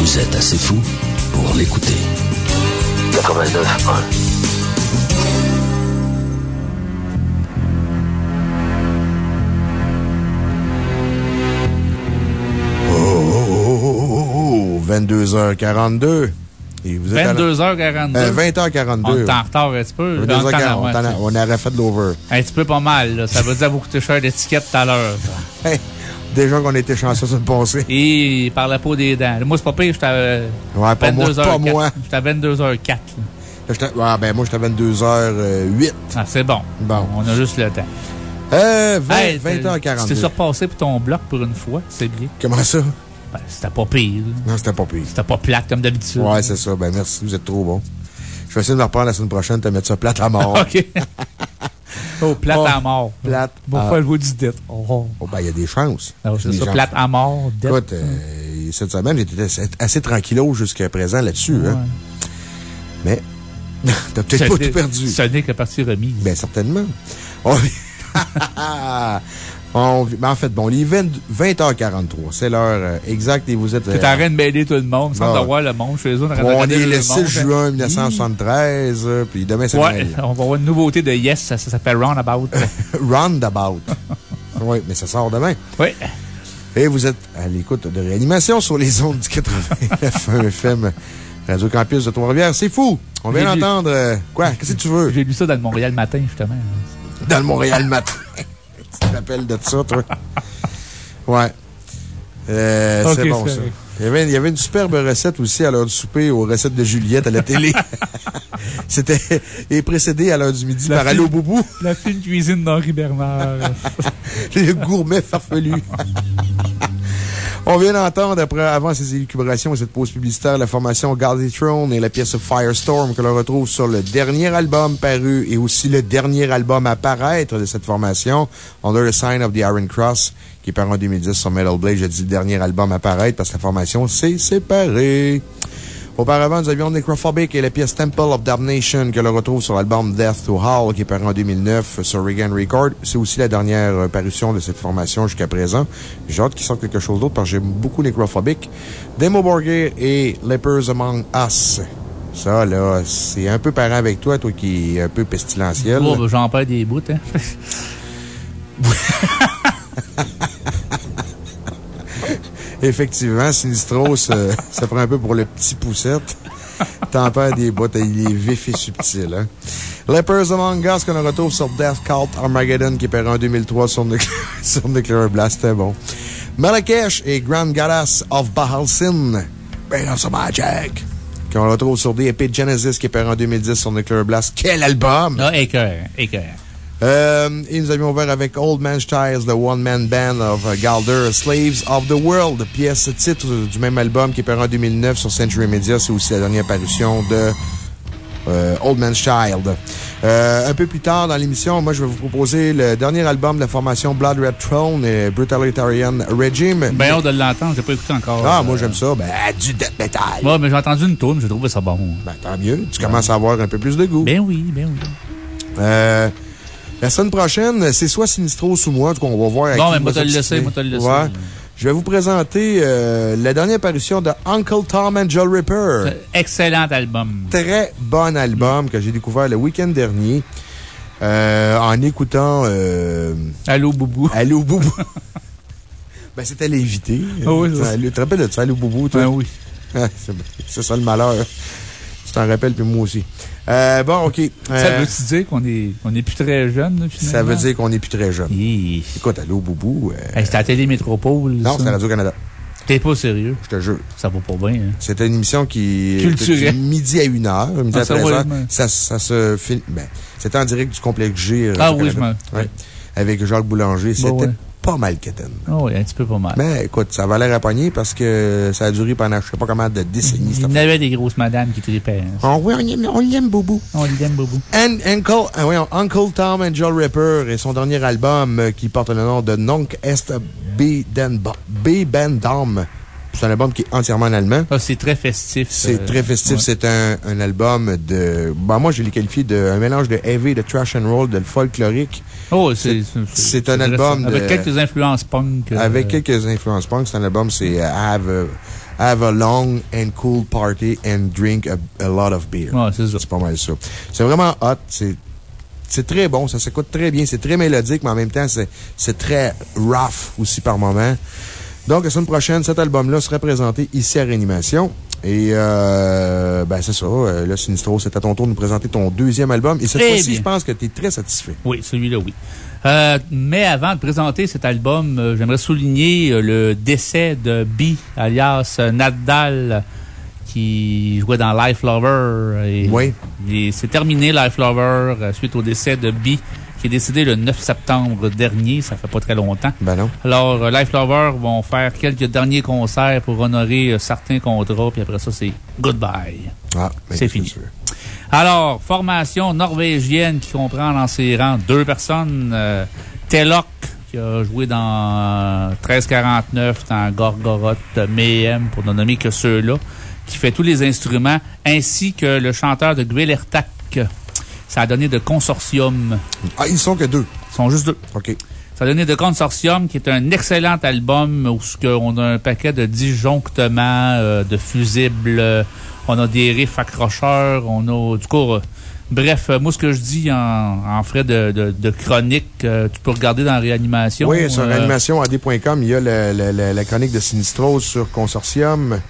Speaker 7: Vous êtes assez fou pour l'écouter. 89.1
Speaker 1: Oh, oh, oh, oh, 22h42. Et vous êtes à la-
Speaker 8: 22h42.
Speaker 1: Euh, 20h42.
Speaker 8: On est en retard un petit peu.
Speaker 1: 22h40,
Speaker 8: On
Speaker 1: on, aurait fait de l'over.
Speaker 8: Un petit peu pas mal. Ça veut dire vous coûter cher d'étiquette tout à l'heure.
Speaker 1: Déjà qu'on était chanceux sur le passé.
Speaker 8: Et par la peau des dents. Moi, c'est pas pire, j'étais à
Speaker 1: Ouais, pas moi,
Speaker 8: 22h04.
Speaker 1: pas moi.
Speaker 8: J'étais à 22h04. là.
Speaker 1: Là, j'étais- ouais, ben, moi, j'étais à 22h08.
Speaker 8: Ah, c'est bon.
Speaker 1: Bon.
Speaker 8: On a juste le temps.
Speaker 1: Euh, 20,
Speaker 8: Hey,
Speaker 1: 20h42.
Speaker 8: Tu t'es surpassé pour ton bloc pour une fois. C'est bien.
Speaker 1: Comment ça?
Speaker 8: Ben, c'était pas pire.
Speaker 1: Non, c'était pas pire.
Speaker 8: C'était pas plate comme d'habitude.
Speaker 1: Ouais, c'est ça. Ben, merci, vous êtes trop bon. Je vais essayer de me reprendre la semaine prochaine, te mettre ça plate à mort.
Speaker 8: OK. Oh, plate
Speaker 1: Oh,
Speaker 8: à mort.
Speaker 1: Plate.
Speaker 8: Bon,
Speaker 1: à-
Speaker 8: faut jouer du dit. Oh,
Speaker 1: Oh, ben, il y a des chances.
Speaker 8: Ah, c'est
Speaker 1: Les
Speaker 8: ça,
Speaker 1: gens-
Speaker 8: plate à mort, dette.
Speaker 1: Écoute, euh, cette semaine, j'étais assez, assez tranquillo jusqu'à présent là-dessus. Hein. Mais, t'as peut-être pas tout perdu.
Speaker 8: Ce n'est que partie remise.
Speaker 1: Ben, certainement. On... On ben, en fait, bon, il est 20 20h43. C'est l'heure euh, exacte et vous êtes.
Speaker 8: Tu es
Speaker 1: euh,
Speaker 8: en train de mêler tout le monde, sans avoir le monde chez eux.
Speaker 1: on
Speaker 8: regarder
Speaker 1: est le
Speaker 8: monde.
Speaker 1: 6 juin 1973, euh, puis demain, c'est
Speaker 8: Ouais, on va avoir une nouveauté de Yes, ça, ça s'appelle Roundabout.
Speaker 1: Roundabout. oui, mais ça sort demain.
Speaker 8: Oui.
Speaker 1: Et vous êtes à l'écoute de réanimation sur les ondes du 89 FM Radio Campus de Trois-Rivières. C'est fou! On vient
Speaker 8: lu-
Speaker 1: d'entendre. euh, quoi? Qu'est-ce que tu veux?
Speaker 8: J'ai lu ça dans le Montréal matin, justement.
Speaker 1: Dans le Montréal matin. Tu de ça, toi? Ouais. Euh, c'est bon, ça. Il y, avait, il y avait une superbe recette aussi à l'heure du souper aux recettes de Juliette à la télé. C'était et précédé à l'heure du midi
Speaker 8: La
Speaker 1: par Allo Boubou.
Speaker 8: La fine cuisine d'Henri Bernard.
Speaker 1: Le gourmet farfelu. On vient d'entendre, après, avant ces élucubrations et cette pause publicitaire, la formation Godly Throne et la pièce Firestorm que l'on retrouve sur le dernier album paru et aussi le dernier album à paraître de cette formation, Under the Sign of the Iron Cross, qui est paru en 2010 sur Metal Blade. J'ai dit le dernier album à paraître parce que la formation s'est séparée. Auparavant, nous avions Necrophobic et la pièce Temple of Damnation que l'on retrouve sur l'album Death to Hall qui est paru en 2009 sur Regan Record. C'est aussi la dernière euh, parution de cette formation jusqu'à présent. J'ai hâte qu'ils sortent quelque chose d'autre parce que j'aime beaucoup Necrophobic. Demo Borgir et Lepers Among Us. Ça, là, c'est un peu parent avec toi, toi qui es un peu pestilentiel.
Speaker 8: Oh, ben, J'en perds des bouts, hein.
Speaker 1: Effectivement, Sinistros, ça prend un peu pour le petit poussette. T'en perds des bottes, il est vif et subtil, hein. Lepers Among Us qu'on retrouve sur Death Cult Armageddon qui est paru en 2003 sur, Nuclear, sur Nuclear Blast, c'était bon. Malakesh et Grand Goddess of Bahalsin, Bring some magic, qu'on retrouve sur The Epic Genesis qui est paru en 2010 sur Nuclear Blast. Quel album!
Speaker 8: Ah, écœur, écœur.
Speaker 1: Euh, et nous avions ouvert avec Old Man's Child, the one-man band of Galder, Slaves of the World, pièce titre du même album qui est paru en 2009 sur Century Media. C'est aussi la dernière parution de euh, Old Man's Child. Euh, un peu plus tard dans l'émission, moi, je vais vous proposer le dernier album de la formation Blood Red Throne et Brutalitarian Regime.
Speaker 8: Ben, on de l'entendre, j'ai pas écouté encore.
Speaker 1: Ah,
Speaker 8: Euh,
Speaker 1: moi, j'aime ça. Ben, du death metal.
Speaker 8: Ouais, mais j'ai entendu une tourne, j'ai trouvé ça bon.
Speaker 1: Ben, tant mieux. Tu commences à avoir un peu plus de goût.
Speaker 8: Ben oui, ben oui.
Speaker 1: Euh, la semaine prochaine, c'est soit Sinistros ou moi. En tout cas, on va voir. qui
Speaker 8: mais moi, te le laisser, moi, te le laisser.
Speaker 1: Ouais. Je vais vous présenter euh, la dernière apparition de Uncle Tom and Joe Ripper.
Speaker 8: Excellent album.
Speaker 1: Très bon album que j'ai découvert le week-end dernier euh, en écoutant. Euh,
Speaker 8: Allô, Boubou.
Speaker 1: Allô, Boubou. ben, c'était l'invité.
Speaker 8: Ah oui,
Speaker 1: Tu te rappelles de ça, Allô, Boubou, toi?
Speaker 8: Ben oui.
Speaker 1: Ah, c'est- C'est ça le malheur. Tu t'en rappelles, puis moi aussi. Euh, bon, OK.
Speaker 8: Ça
Speaker 1: Euh,
Speaker 8: veut-tu dire qu'on est, qu'on est plus très jeune, là, finalement?
Speaker 1: Ça veut dire qu'on n'est plus très jeune.
Speaker 8: Hi.
Speaker 1: Écoute, Allô, Boubou. euh,
Speaker 8: Hey, C'était à Télé Métropole.
Speaker 1: non, c'est Radio-Canada.
Speaker 8: T'es pas sérieux?
Speaker 1: Je te jure.
Speaker 8: Ça va pas bien, hein?
Speaker 1: C'était une émission qui.
Speaker 8: Culturelle.
Speaker 1: midi à 1 heure, midi
Speaker 8: Ah,
Speaker 1: à
Speaker 8: ça,
Speaker 1: 13 heures.
Speaker 8: ouais, ouais.
Speaker 1: Ça, ça se filme. Ben, c'était en direct du complexe G.
Speaker 8: Ah oui, je me-
Speaker 1: Ouais. Avec Jacques Boulanger. C'était
Speaker 8: ouais.
Speaker 1: Pas mal quétaine.
Speaker 8: Ah oui, un petit peu pas mal.
Speaker 1: Mais écoute, ça valait à pogner parce que ça a duré pendant je sais pas combien de décennies.
Speaker 8: Il y en avait des grosses madames qui tripaient. hein.
Speaker 1: Oh oui, on l'aime, Boubou.
Speaker 8: On l'aime, Boubou.
Speaker 1: And, Uncle, ah, Uncle Tom and Joe Ripper et son dernier album euh, qui porte le nom de Nonk Est Bebendam. C'est un album qui est entièrement en allemand.
Speaker 8: Ah, c'est très festif.
Speaker 1: C'est
Speaker 8: euh,
Speaker 1: très festif.
Speaker 8: ouais.
Speaker 1: C'est un, un album de. Ben, moi, je l'ai qualifié d'un mélange de heavy, de trash and roll, de folklorique.
Speaker 8: Oh, c'est
Speaker 1: C'est un album.
Speaker 8: Avec
Speaker 1: de-
Speaker 8: quelques influences punk. euh,
Speaker 1: Avec quelques influences punk. C'est un album, c'est euh, have a, have a long and cool party and drink a, a lot of beer.
Speaker 8: Ouais, c'est ça.
Speaker 1: C'est pas mal ça. C'est vraiment hot. C'est. C'est très bon, ça s'écoute très bien. C'est très mélodique, mais en même temps, c'est c'est très rough aussi par moment. Donc, la semaine prochaine, cet album-là sera présenté ici à Réanimation. Et, euh, ben, c'est ça. Euh, Là, Sinistro, c'est à ton tour de nous présenter ton deuxième album. Et cette fois-ci, je pense que tu es très satisfait.
Speaker 8: Oui, celui-là, oui. Euh, mais avant de présenter cet album, j'aimerais souligner le décès de B, alias Nadal, qui jouait dans Life Lover. Et,
Speaker 1: Oui.
Speaker 8: et c'est terminé, Life Lover, suite au décès de B, qui est décédé le 9 septembre dernier. Ça fait pas très longtemps.
Speaker 1: Ben non.
Speaker 8: Alors, euh, Life Lover vont faire quelques derniers concerts pour honorer euh, certains contrats, puis après ça, c'est goodbye.
Speaker 1: Ah, ben,
Speaker 8: C'est fini. Alors, formation norvégienne qui comprend dans ses rangs deux personnes. Euh, Telok, qui a joué dans 1349, dans Gorgoroth, Mayhem, pour ne nommer que ceux-là, qui fait tous les instruments, ainsi que le chanteur de Gwelertak. Ça a donné de Consortium.
Speaker 1: Ah, ils sont que deux.
Speaker 8: Ils sont juste deux.
Speaker 1: OK.
Speaker 8: Ça a donné de Consortium, qui est un excellent album où on a un paquet de disjonctements, euh, de fusibles, euh, on a des riffs accrocheurs, on a, du coup, euh, bref, euh, moi, ce que je dis en, en frais de, de, de chronique, euh, tu peux regarder dans Réanimation.
Speaker 1: Oui, sur
Speaker 8: euh,
Speaker 1: réanimationad.com, il y a le- le- le- la chronique de Sinistro sur Consortium,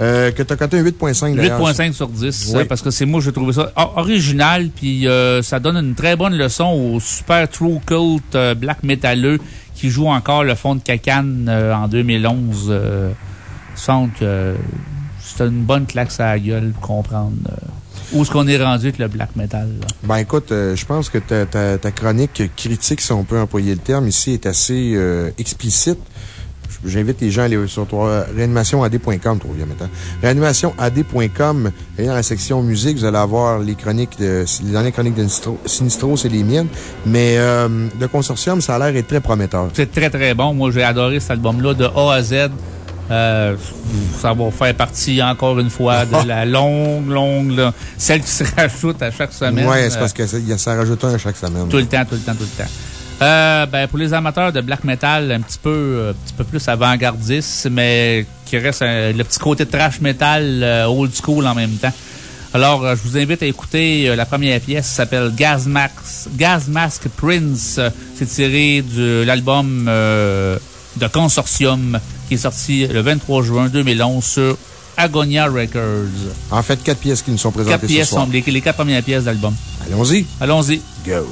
Speaker 1: euh, que tu as coté un 8.5 d'ailleurs.
Speaker 8: 8.5 sur 10,
Speaker 1: Oui.
Speaker 8: euh, parce que c'est moi, j'ai trouvé ça original, puis euh, ça donne une très bonne leçon au super true cult euh, black métalleux qui joue encore le fond de Cacane en 2011. Euh, je sens que c'est une bonne claque à la gueule pour comprendre où est-ce qu'on est rendu avec le black metal. là.
Speaker 1: Ben écoute, euh, je pense que ta, ta- ta chronique critique, si on peut employer le terme, ici est assez euh, explicite. J'invite les gens à aller sur toi, réanimationad.com, troisième étant. Réanimationad.com, allez dans la section musique, vous allez avoir les chroniques de, les dernières chroniques de Sinistro, c'est les miennes. Mais, euh, le consortium, ça a l'air être très prometteur.
Speaker 8: C'est très, très bon. Moi, j'ai adoré cet album-là de A à Z. Euh, ça va faire partie, encore une fois, de la longue, longue, là, celle qui se rajoute à chaque semaine.
Speaker 1: Ouais, c'est parce que ça, il y a- ça rajoute un à chaque semaine.
Speaker 8: Tout le temps, tout le temps, tout le temps. Euh, ben, pour les amateurs de black metal, un petit peu, euh, un petit peu plus avant-gardiste, mais qui reste un- le petit côté trash metal euh, old school en même temps. Alors, je vous invite à écouter la première pièce, qui s'appelle Gas Mask, Gas Mask Prince. C'est tiré de l'album euh, de Consortium, qui est sorti le 23 juin 2011 sur Agonia Records.
Speaker 1: En fait, quatre pièces qui nous sont présentées
Speaker 8: Quatre
Speaker 1: ce
Speaker 8: pièces
Speaker 1: soir.
Speaker 8: sont les, les quatre premières pièces d'album.
Speaker 1: Allons-y.
Speaker 8: Allons-y.
Speaker 1: Go.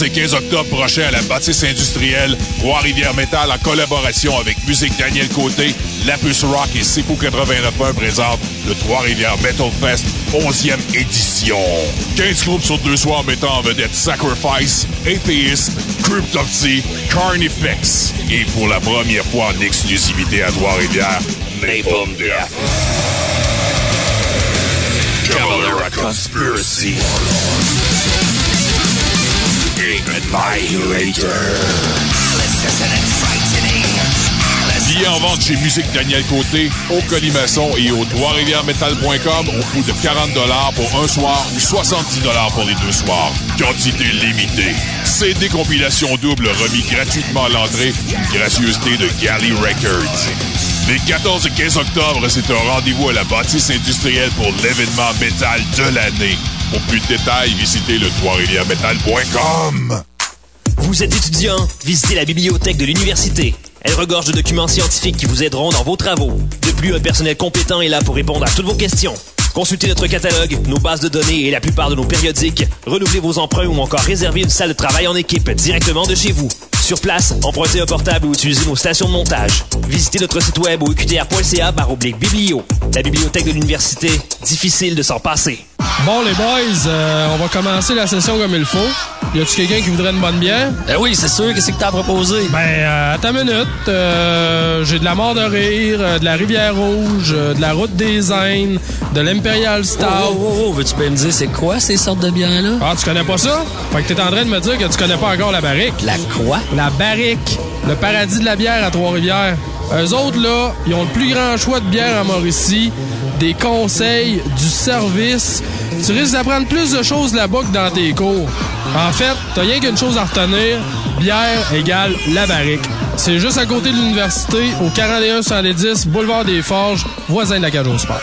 Speaker 3: 14 et 15 octobre prochains à la bâtisse industrielle, Trois-Rivières Metal en collaboration avec Musique Daniel Côté, Lapus Rock et Sipo 89.1 présentent le Trois-Rivières Metal Fest 11e édition. 15 groupes sur deux soirs mettant en vedette Sacrifice, Atheist, Cryptopsy, Carnifex et pour la première fois en exclusivité à Trois-Rivières, Napalm Death. Cavalera Conspiracy. Billets en vente chez Musique Daniel Côté, au Colimaçon et au trois-rivières-metal.com au coût de 40 pour un soir ou 70 pour les deux soirs. Quantité limitée. CD compilation double remis gratuitement à l'entrée, une gracieuseté de Galley Records. Les 14 et 15 octobre, c'est un rendez-vous à la bâtisse industrielle pour l'événement métal de l'année. Pour plus de détails, visitez le.
Speaker 6: Vous êtes étudiant? Visitez la bibliothèque de l'université. Elle regorge de documents scientifiques qui vous aideront dans vos travaux. De plus, un personnel compétent est là pour répondre à toutes vos questions. Consultez notre catalogue, nos bases de données et la plupart de nos périodiques. Renouvelez vos emprunts ou encore réservez une salle de travail en équipe directement de chez vous. Sur place, empruntez un portable ou utilisez nos stations de montage. Visitez notre site web au qtr.ca biblio. La bibliothèque de l'université, difficile de s'en passer.
Speaker 4: Bon, les boys, euh, on va commencer la session comme il faut. Y a-tu quelqu'un qui voudrait une bonne bière?
Speaker 5: Ben oui, c'est sûr. Qu'est-ce que t'as proposé?
Speaker 4: Ben, euh, attends une minute. Euh, J'ai de la mort de rire, euh, de la rivière rouge, euh, de la route des Indes, de l'Imperial Stout.
Speaker 5: Oh, oh, oh, veux-tu bien me dire c'est quoi ces sortes de bières-là?
Speaker 4: Ah, tu connais pas ça? Fait que t'es en train de me dire que tu connais pas encore la barrique.
Speaker 5: La quoi?
Speaker 4: La barrique. Le paradis de la bière à Trois-Rivières. Eux autres, là, ils ont le plus grand choix de bière à Mauricie, des conseils, du service. Tu risques d'apprendre plus de choses là-bas que dans tes cours. En fait, t'as rien qu'une chose à retenir. Bière égale la barrique. C'est juste à côté de l'université, au 41 110 Boulevard des Forges, voisin de la Cage au Sport.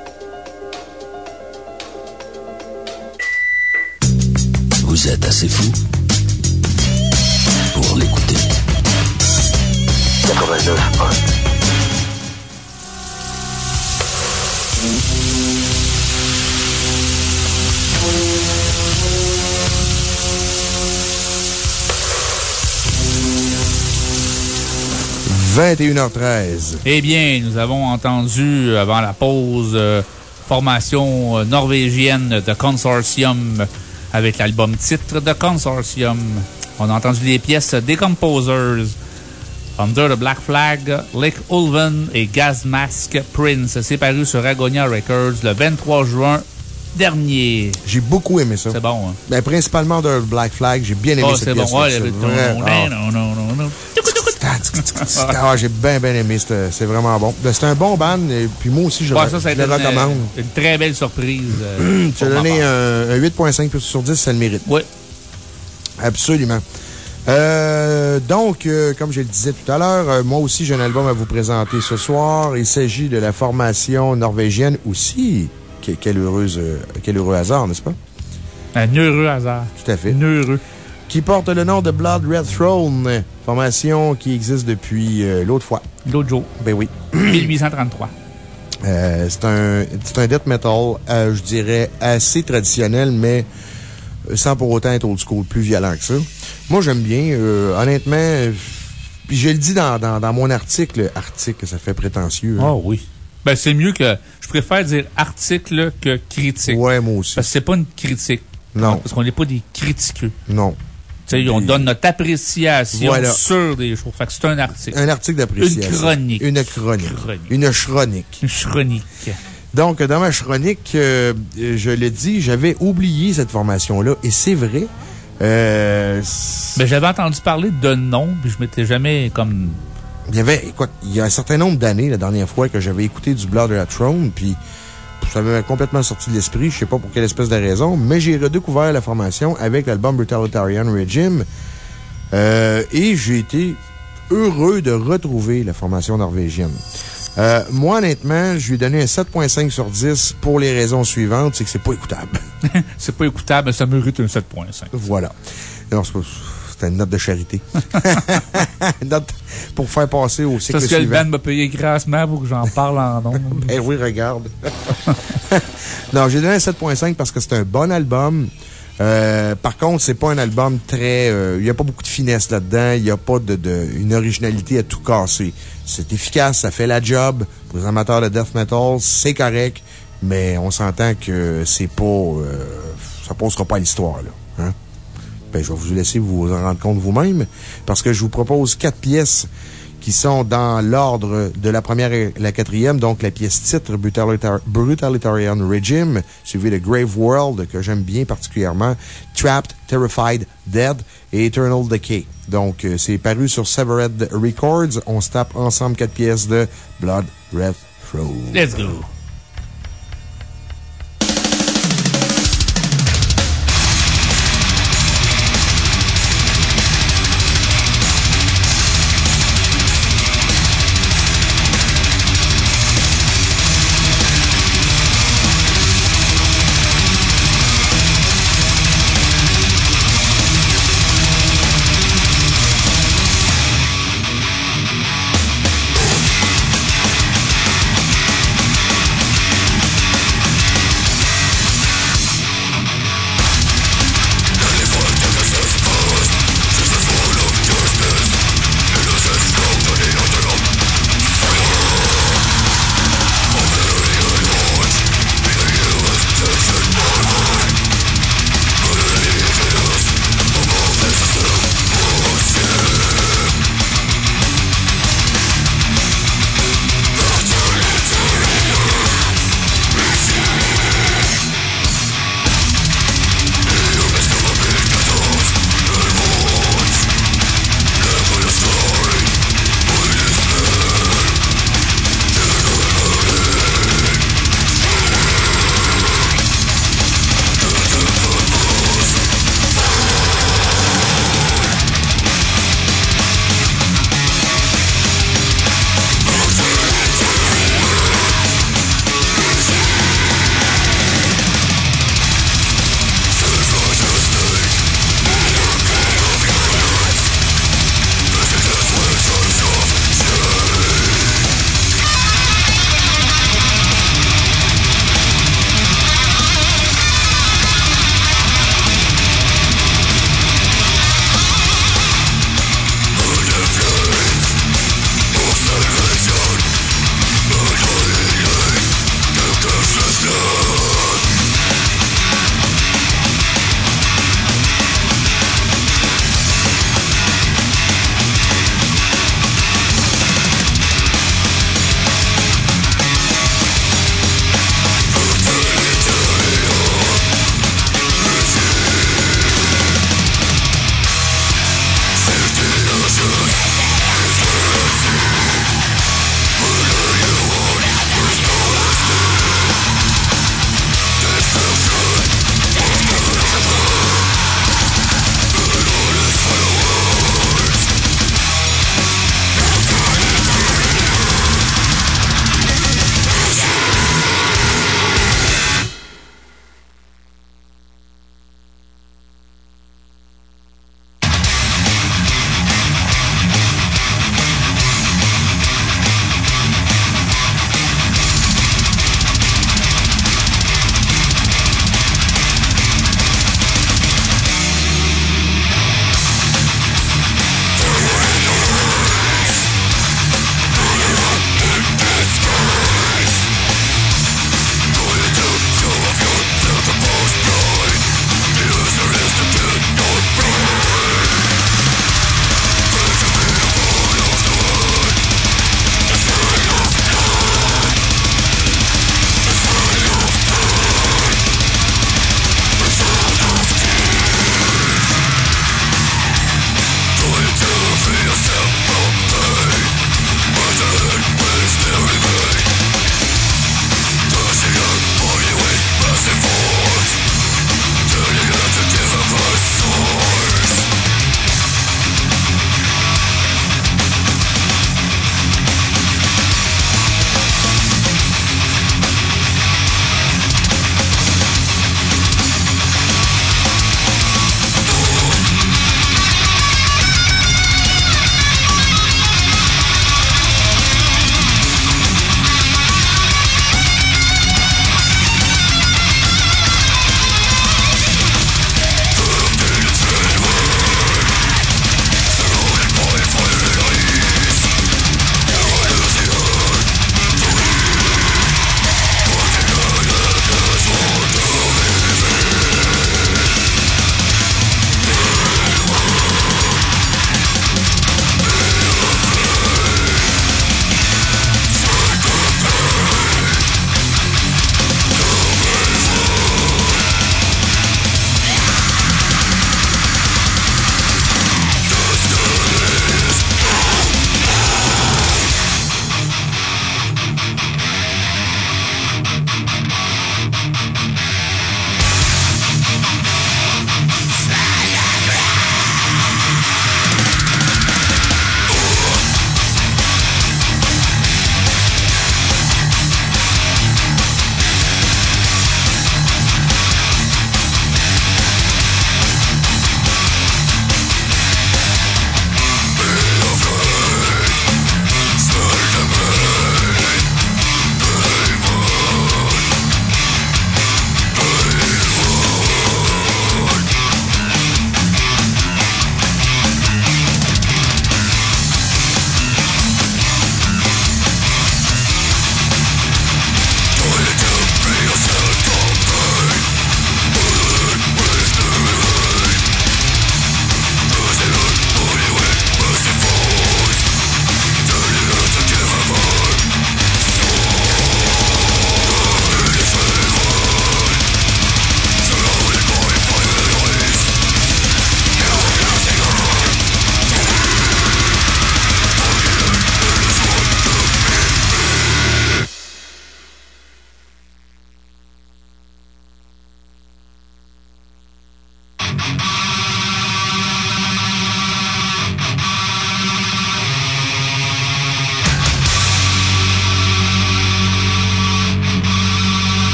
Speaker 7: Vous êtes assez fou pour l'écouter. 89
Speaker 1: 21h13.
Speaker 8: Eh bien, nous avons entendu euh, avant la pause euh, formation euh, norvégienne de Consortium avec l'album titre de Consortium. On a entendu les pièces Decomposers, Under the Black Flag, Lake Ulven et Gas Mask Prince. C'est paru sur Agonia Records le 23 juin dernier.
Speaker 1: J'ai beaucoup aimé ça.
Speaker 8: C'est bon, hein?
Speaker 1: Ben, principalement de Black Flag, j'ai bien aimé
Speaker 8: Oh,
Speaker 1: cette
Speaker 8: c'est bon. Ouais,
Speaker 1: vrai-
Speaker 8: non, non, non, non.
Speaker 1: Ah, j'ai bien, bien aimé. C'est vraiment bon. Ben, C'est un bon band, et puis moi aussi, je,
Speaker 8: Ouais, ça, ça a
Speaker 1: je le
Speaker 8: une,
Speaker 1: recommande.
Speaker 8: une très belle surprise. euh,
Speaker 1: Tu as donné un, un 8,5 plus sur 10, ça le mérite.
Speaker 8: Oui.
Speaker 1: Absolument. Euh, donc, euh, comme je le disais tout à l'heure, euh, moi aussi, j'ai un album à vous présenter ce soir. Il s'agit de la formation norvégienne aussi. Que- Quel, heureuse, euh, quel heureux hasard, n'est-ce pas?
Speaker 8: Un heureux hasard.
Speaker 1: Tout à fait.
Speaker 8: Heureux.
Speaker 1: Qui porte le nom de Blood Red Throne, formation qui existe depuis euh, l'autre fois.
Speaker 8: L'autre jour.
Speaker 1: Ben oui.
Speaker 8: 1833.
Speaker 1: Euh, c'est un, c'est un death metal, euh, je dirais, assez traditionnel, mais sans pour autant être old school, plus violent que ça. Moi, j'aime bien. euh, honnêtement, puis je le dis dans, dans, dans mon article, article, ça fait prétentieux. hein.
Speaker 8: Ah oui. Ben, c'est mieux que. Je préfère dire article que critique.
Speaker 1: Ouais, moi aussi.
Speaker 8: Parce que c'est pas une critique.
Speaker 1: Non.
Speaker 8: Parce qu'on n'est pas des critiqueux.
Speaker 1: Non.
Speaker 8: Sais, on donne notre appréciation
Speaker 1: Voilà.
Speaker 8: sur des choses. Fait que c'est un article.
Speaker 1: Un article d'appréciation.
Speaker 8: Une chronique.
Speaker 1: Une chronique. Une chronique.
Speaker 8: Une chronique.
Speaker 1: Donc, dans ma chronique, euh, je le dis, j'avais oublié cette formation-là, et c'est vrai. Euh,
Speaker 8: Ben, j'avais entendu parler de nom, puis je m'étais jamais comme.
Speaker 1: Il y avait, il y a un certain nombre d'années, la dernière fois que j'avais écouté du Blood Red Throne, puis ça m'avait complètement sorti de l'esprit. Je sais pas pour quelle espèce de raison, mais j'ai redécouvert la formation avec l'album Brutalitarian Regime. Euh, et j'ai été heureux de retrouver la formation norvégienne. Euh, moi, honnêtement, je lui ai donné un 7.5 sur 10 pour les raisons suivantes. C'est que c'est pas écoutable.
Speaker 8: c'est pas écoutable, mais ça mérite un 7.5.
Speaker 1: Voilà. C'est une note de charité. Une note pour faire passer au cycle
Speaker 8: Parce que le band m'a payé grassement pour que j'en parle en nom.
Speaker 1: Eh oui, regarde. non, j'ai donné un 7.5 parce que c'est un bon album. Euh, par contre, c'est pas un album très. euh, Il y a pas beaucoup de finesse là-dedans. Il y a pas de, de- une originalité à tout casser. C'est efficace, ça fait la job. Pour les amateurs de death metal, c'est correct. Mais on s'entend que c'est pas. euh, ça passera pas l'histoire, là. Hein? Ben, je vais vous laisser vous en rendre compte vous-même parce que je vous propose quatre pièces qui sont dans l'ordre de la première et la quatrième. Donc, la pièce titre, Brutalitar- Brutalitarian Regime, suivi de Grave World, que j'aime bien particulièrement, Trapped, Terrified, Dead et Eternal Decay. Donc, euh, c'est paru sur Severed Records. On se tape ensemble quatre pièces de Blood Red Throne.
Speaker 8: Let's go.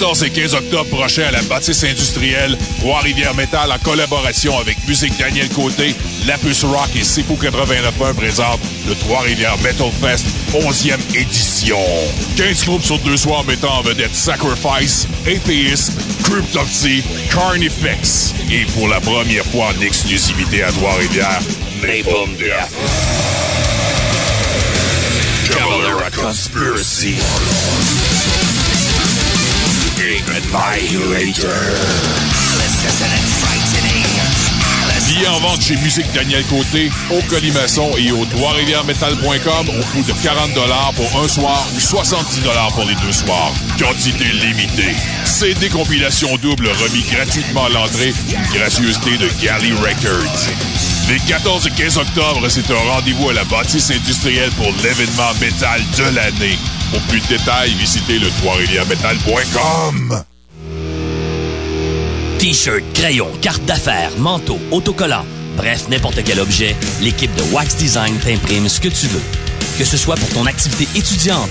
Speaker 3: 14 et 15 octobre prochains à la bâtisse industrielle, Trois-Rivières Metal en collaboration avec Musique Daniel Côté, Lapus Rock et Sipo 89.1 présentent le Trois-Rivières Metal Fest 11e édition. 15 groupes sur deux soirs mettant en vedette Sacrifice, Atheist, Cryptopsy, Carnifex et pour la première fois en exclusivité à Trois-Rivières, Napalm Death. Cavalera Conspiracy. Billets en vente chez Musique Daniel Côté, au Colimaçon et au Trois-Rivières-Metal.com au coût de 40 pour un soir ou 70 pour les deux soirs. Quantité limitée. CD compilation double remis gratuitement à l'entrée, une gracieuseté de Galley Records. Les 14 et 15 octobre, c'est un rendez-vous à la bâtisse industrielle pour l'événement métal de l'année. Pour plus de détails, visitez le Trois-Rivières-Metal.com.
Speaker 6: T-shirt, crayon, carte d'affaires, manteau, autocollant, bref, n'importe quel objet, l'équipe de Wax Design t'imprime ce que tu veux. Que ce soit pour ton activité étudiante,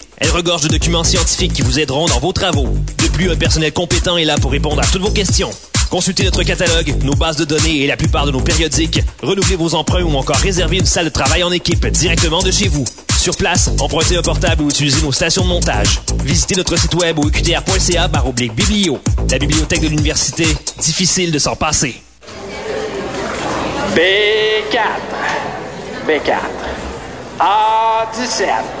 Speaker 6: Elle regorge de documents scientifiques qui vous aideront dans vos travaux. De plus, un personnel compétent est là pour répondre à toutes vos questions. Consultez notre catalogue, nos bases de données et la plupart de nos périodiques. Renouvelez vos emprunts ou encore réservez une salle de travail en équipe directement de chez vous. Sur place, empruntez un portable ou utilisez nos stations de montage. Visitez notre site web au uqtr.ca oblique biblio. La bibliothèque de l'université, difficile de s'en passer.
Speaker 4: B4. B4. A17.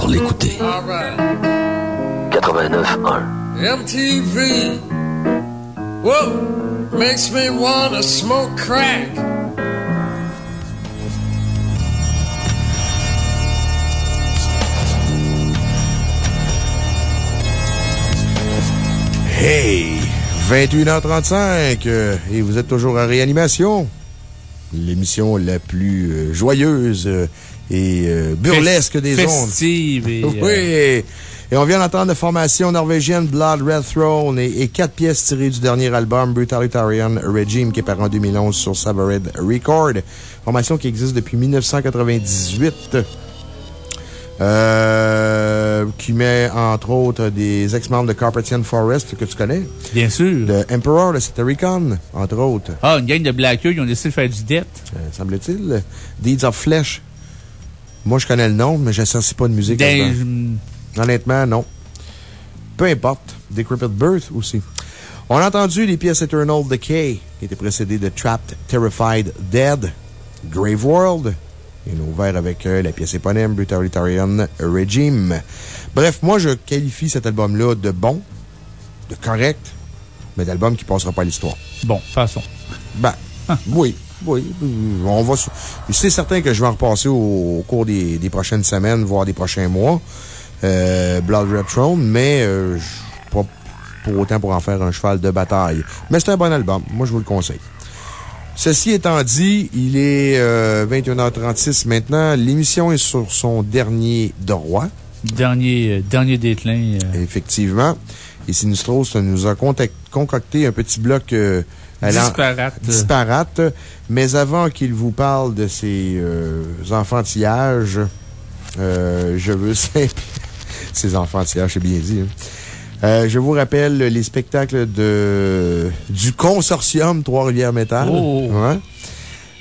Speaker 7: pour l'écouter.
Speaker 10: All right.
Speaker 7: 89.1
Speaker 10: MTV. Whoa, makes me wanna smoke crack.
Speaker 1: Hey! 21h35 euh, et vous êtes toujours en réanimation. L'émission la plus euh, joyeuse euh, et euh, burlesque des ondes.
Speaker 8: Festive et, euh,
Speaker 1: Oui! Et on vient d'entendre la formation norvégienne Blood Red Throne et, et quatre pièces tirées du dernier album Brutalitarian Regime qui est paru en 2011 sur Sabared Record. Formation qui existe depuis 1998. Euh, qui met entre autres des ex-membres de Carpathian Forest que tu connais.
Speaker 8: Bien sûr.
Speaker 1: De Emperor de Sataricon, entre autres.
Speaker 8: Ah, une gang de blackeux, ils ont décidé de faire du debt.
Speaker 1: Euh, semble-t-il. Deeds of Flesh. Moi, je connais le nom, mais je n'associe pas de musique. Honnêtement, non. Peu importe. Decrepit Birth aussi. On a entendu les pièces Eternal Decay, qui étaient précédées de Trapped, Terrified, Dead, Grave World. Et on a ouvert avec euh, la pièce éponyme Brutalitarian Regime. Bref, moi, je qualifie cet album-là de bon, de correct, mais d'album qui passera pas à l'histoire.
Speaker 8: Bon, façon.
Speaker 1: Ben, oui, oui. On va. C'est certain que je vais en repasser au, au cours des, des prochaines semaines, voire des prochains mois. Euh, Blood Red Throne, mais euh, je suis pas pour autant pour en faire un cheval de bataille. Mais c'est un bon album. Moi, je vous le conseille. Ceci étant dit, il est euh, 21h36 maintenant. L'émission est sur son dernier droit.
Speaker 8: Dernier, euh, dernier déclin. euh,
Speaker 1: Effectivement. Et Sinistros nous a concocté un petit bloc euh,
Speaker 8: Disparate.
Speaker 1: disparate. Mais avant qu'il vous parle de ses euh, enfantillages, euh, je veux. Ses enfantillages, c'est bien dit. hein. Euh, je vous rappelle les spectacles de, du consortium Trois-Rivières Métal.
Speaker 8: Oh.
Speaker 1: Ouais.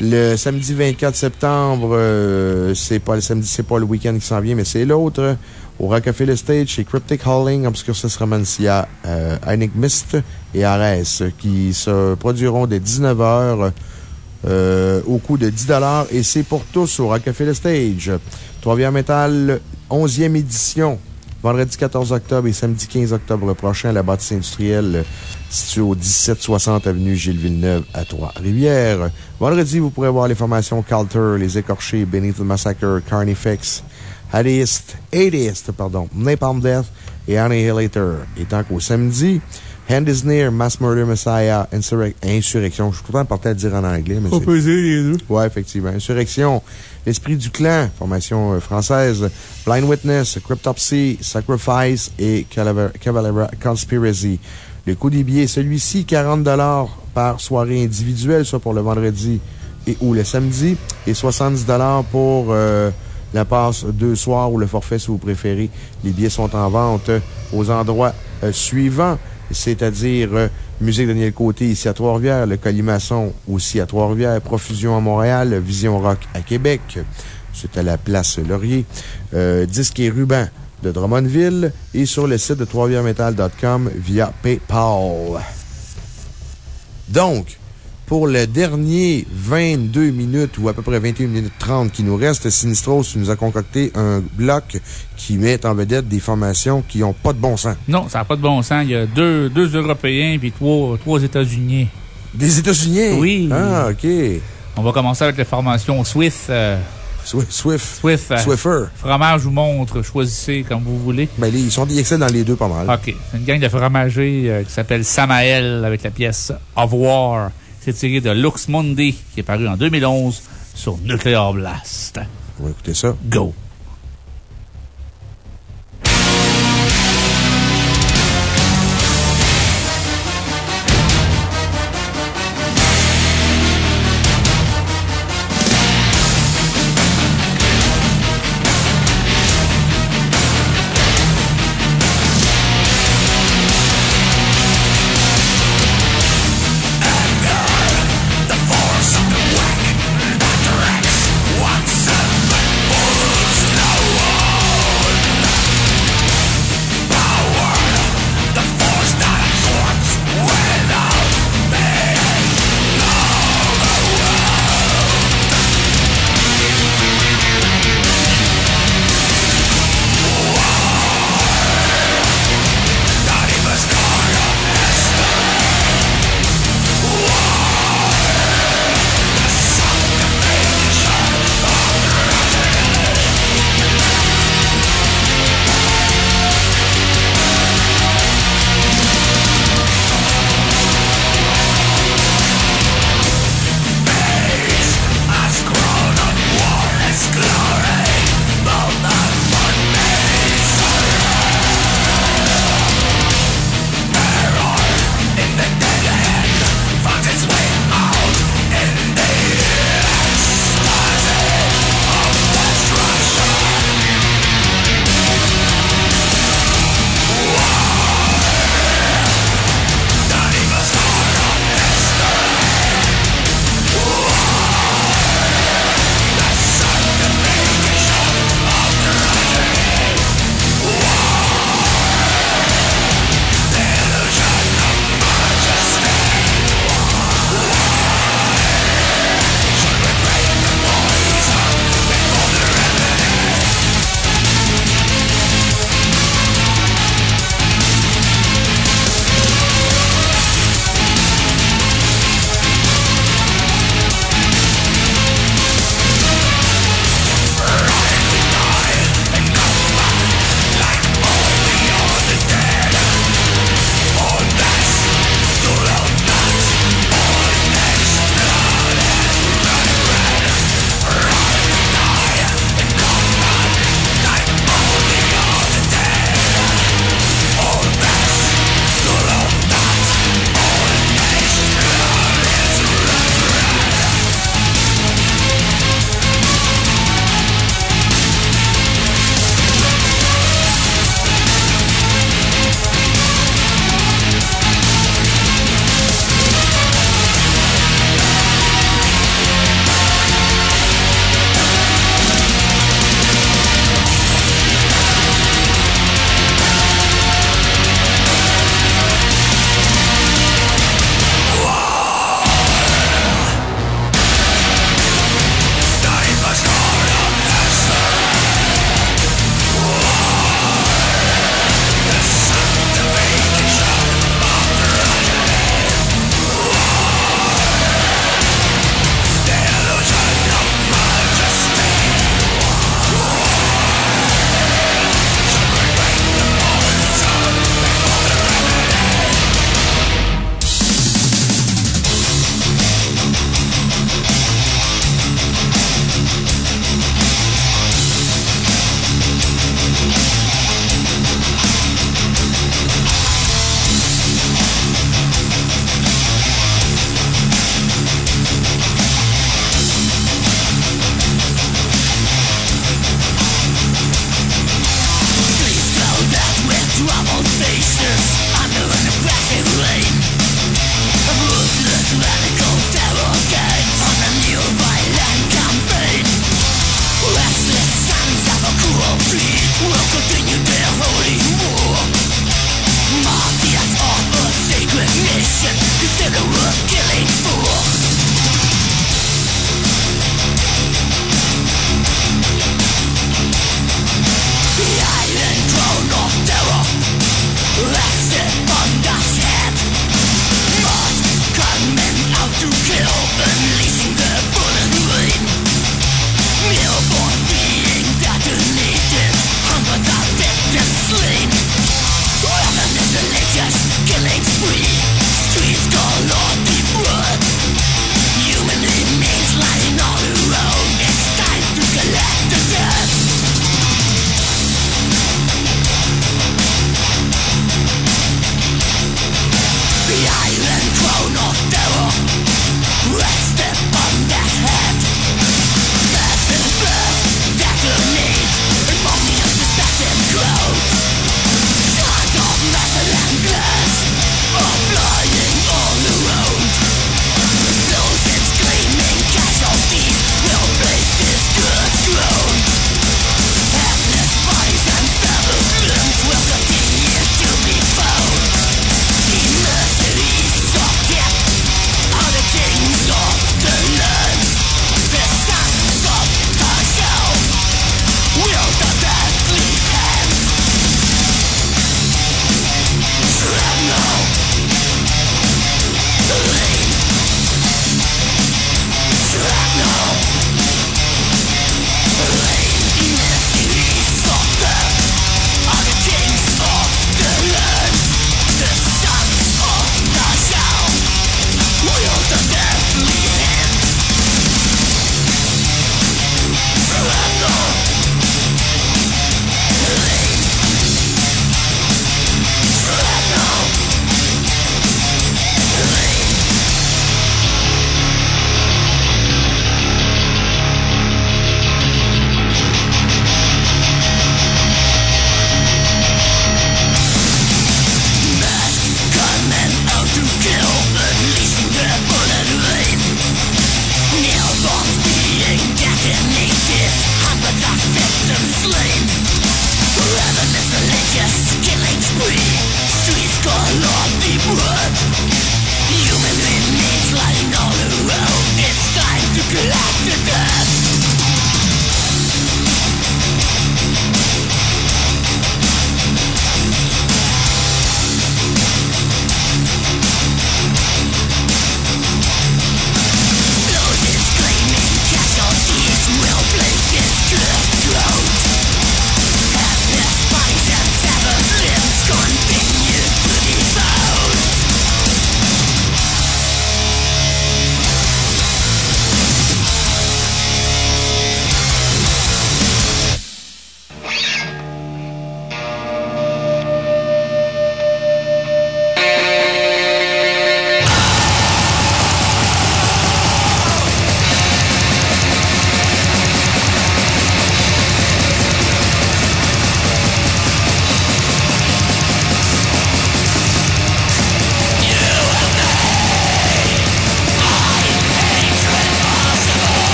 Speaker 1: Le samedi 24 septembre, euh, c'est pas le samedi, c'est pas le week-end qui s'en vient, mais c'est l'autre. Au Rockefeller Stage, chez Cryptic Hauling, Obscursus Romancia, euh, Mist et Ares, qui se produiront dès 19h euh, au coût de 10 et c'est pour tous au Rockefeller Stage. Trois-Rivières Métal, 11e édition. Vendredi 14 octobre et samedi 15 octobre prochain à la bâtisse industrielle située au 1760 avenue Gilles Villeneuve à Trois-Rivières. Vendredi, vous pourrez voir les formations Calter, Les Écorchés, Beneath the Massacre, Carnifex, Atheist, Atheist, pardon, Napalm Death et Annihilator. Et tant qu'au samedi, Hand is Near, Mass Murder Messiah, Insurrec- Insurrection. Je suis pourtant porté à le dire en anglais, mais
Speaker 8: On
Speaker 1: c'est-
Speaker 8: peut dire les deux.
Speaker 1: Ouais, effectivement. Insurrection, L'Esprit du Clan, formation euh, française, Blind Witness, Cryptopsy, Sacrifice et Cavalera Conspiracy. Le coût des billets, celui-ci, 40 par soirée individuelle, soit pour le vendredi et ou le samedi, et 70 pour euh, la passe deux soirs ou le forfait si vous préférez. Les billets sont en vente euh, aux endroits euh, suivants, c'est-à-dire euh, Musique Daniel Côté ici à Trois-Rivières, le Colimaçon aussi à Trois-Rivières, Profusion à Montréal, Vision Rock à Québec, c'est à la place Laurier, Disque et Ruban de Drummondville et sur le site de troisrivièresmetal.com via PayPal. Donc, pour le dernier 22 minutes ou à peu près 21 minutes 30 qui nous reste, Sinistros nous a concocté un bloc qui met en vedette des formations qui n'ont pas de bon sens.
Speaker 8: Non, ça n'a pas de bon sens. Il y a deux, deux Européens puis trois, trois États-Unis.
Speaker 1: Des États-Unis?
Speaker 8: Oui.
Speaker 1: Ah, OK.
Speaker 11: On va commencer avec les formations euh,
Speaker 1: Swift.
Speaker 11: Swift. Swift.
Speaker 1: Swift Swiffer.
Speaker 11: Fromage ou montre, choisissez comme vous voulez.
Speaker 1: Ben, ils sont ils dans les deux pas mal.
Speaker 11: OK. C'est une gang de fromagers euh, qui s'appelle Samael avec la pièce Au revoir. C'est tiré de Lux Monday, qui est paru en 2011 sur Nuclear Blast.
Speaker 1: On va écouter ça.
Speaker 11: Go!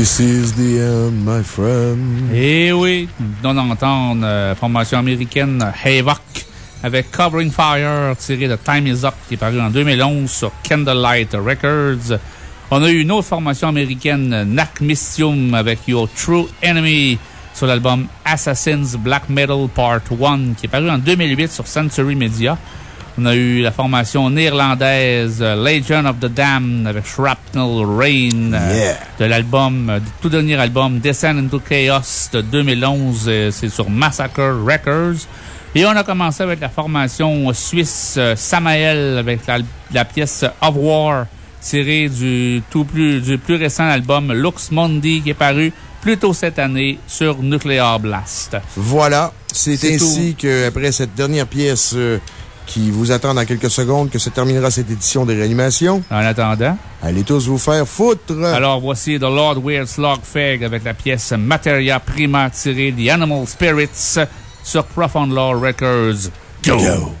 Speaker 1: This is the end, my friend.
Speaker 8: Eh oui, venons d'entendre euh, formation américaine Havoc avec Covering Fire tiré de Time Is Up qui est paru en 2011 sur Candlelight Records. On a eu une autre formation américaine, Nac Mystium, avec Your True Enemy sur l'album Assassins Black Metal Part 1 qui est paru en 2008 sur Century Media. On a eu la formation néerlandaise euh, Legion of the Damned avec Shrapnel Rain euh,
Speaker 1: Yeah.
Speaker 8: de l'album, euh, du tout dernier album Descend into Chaos de 2011. euh, C'est sur Massacre Records. Et on a commencé avec la formation suisse Samael avec la, la pièce Of War tirée du tout plus, du plus récent album Lux Mundi qui est paru plus tôt cette année sur Nuclear Blast.
Speaker 1: Voilà. C'est
Speaker 8: C'est
Speaker 1: ainsi qu'après cette dernière pièce euh, qui vous attend dans quelques secondes que se terminera cette édition de réanimation.
Speaker 8: En attendant.
Speaker 1: Allez tous vous faire foutre.
Speaker 8: Alors voici The Lord Weird Slogfeg avec la pièce Materia Prima tirée des Animal Spirits sur Profound Law Records. Go!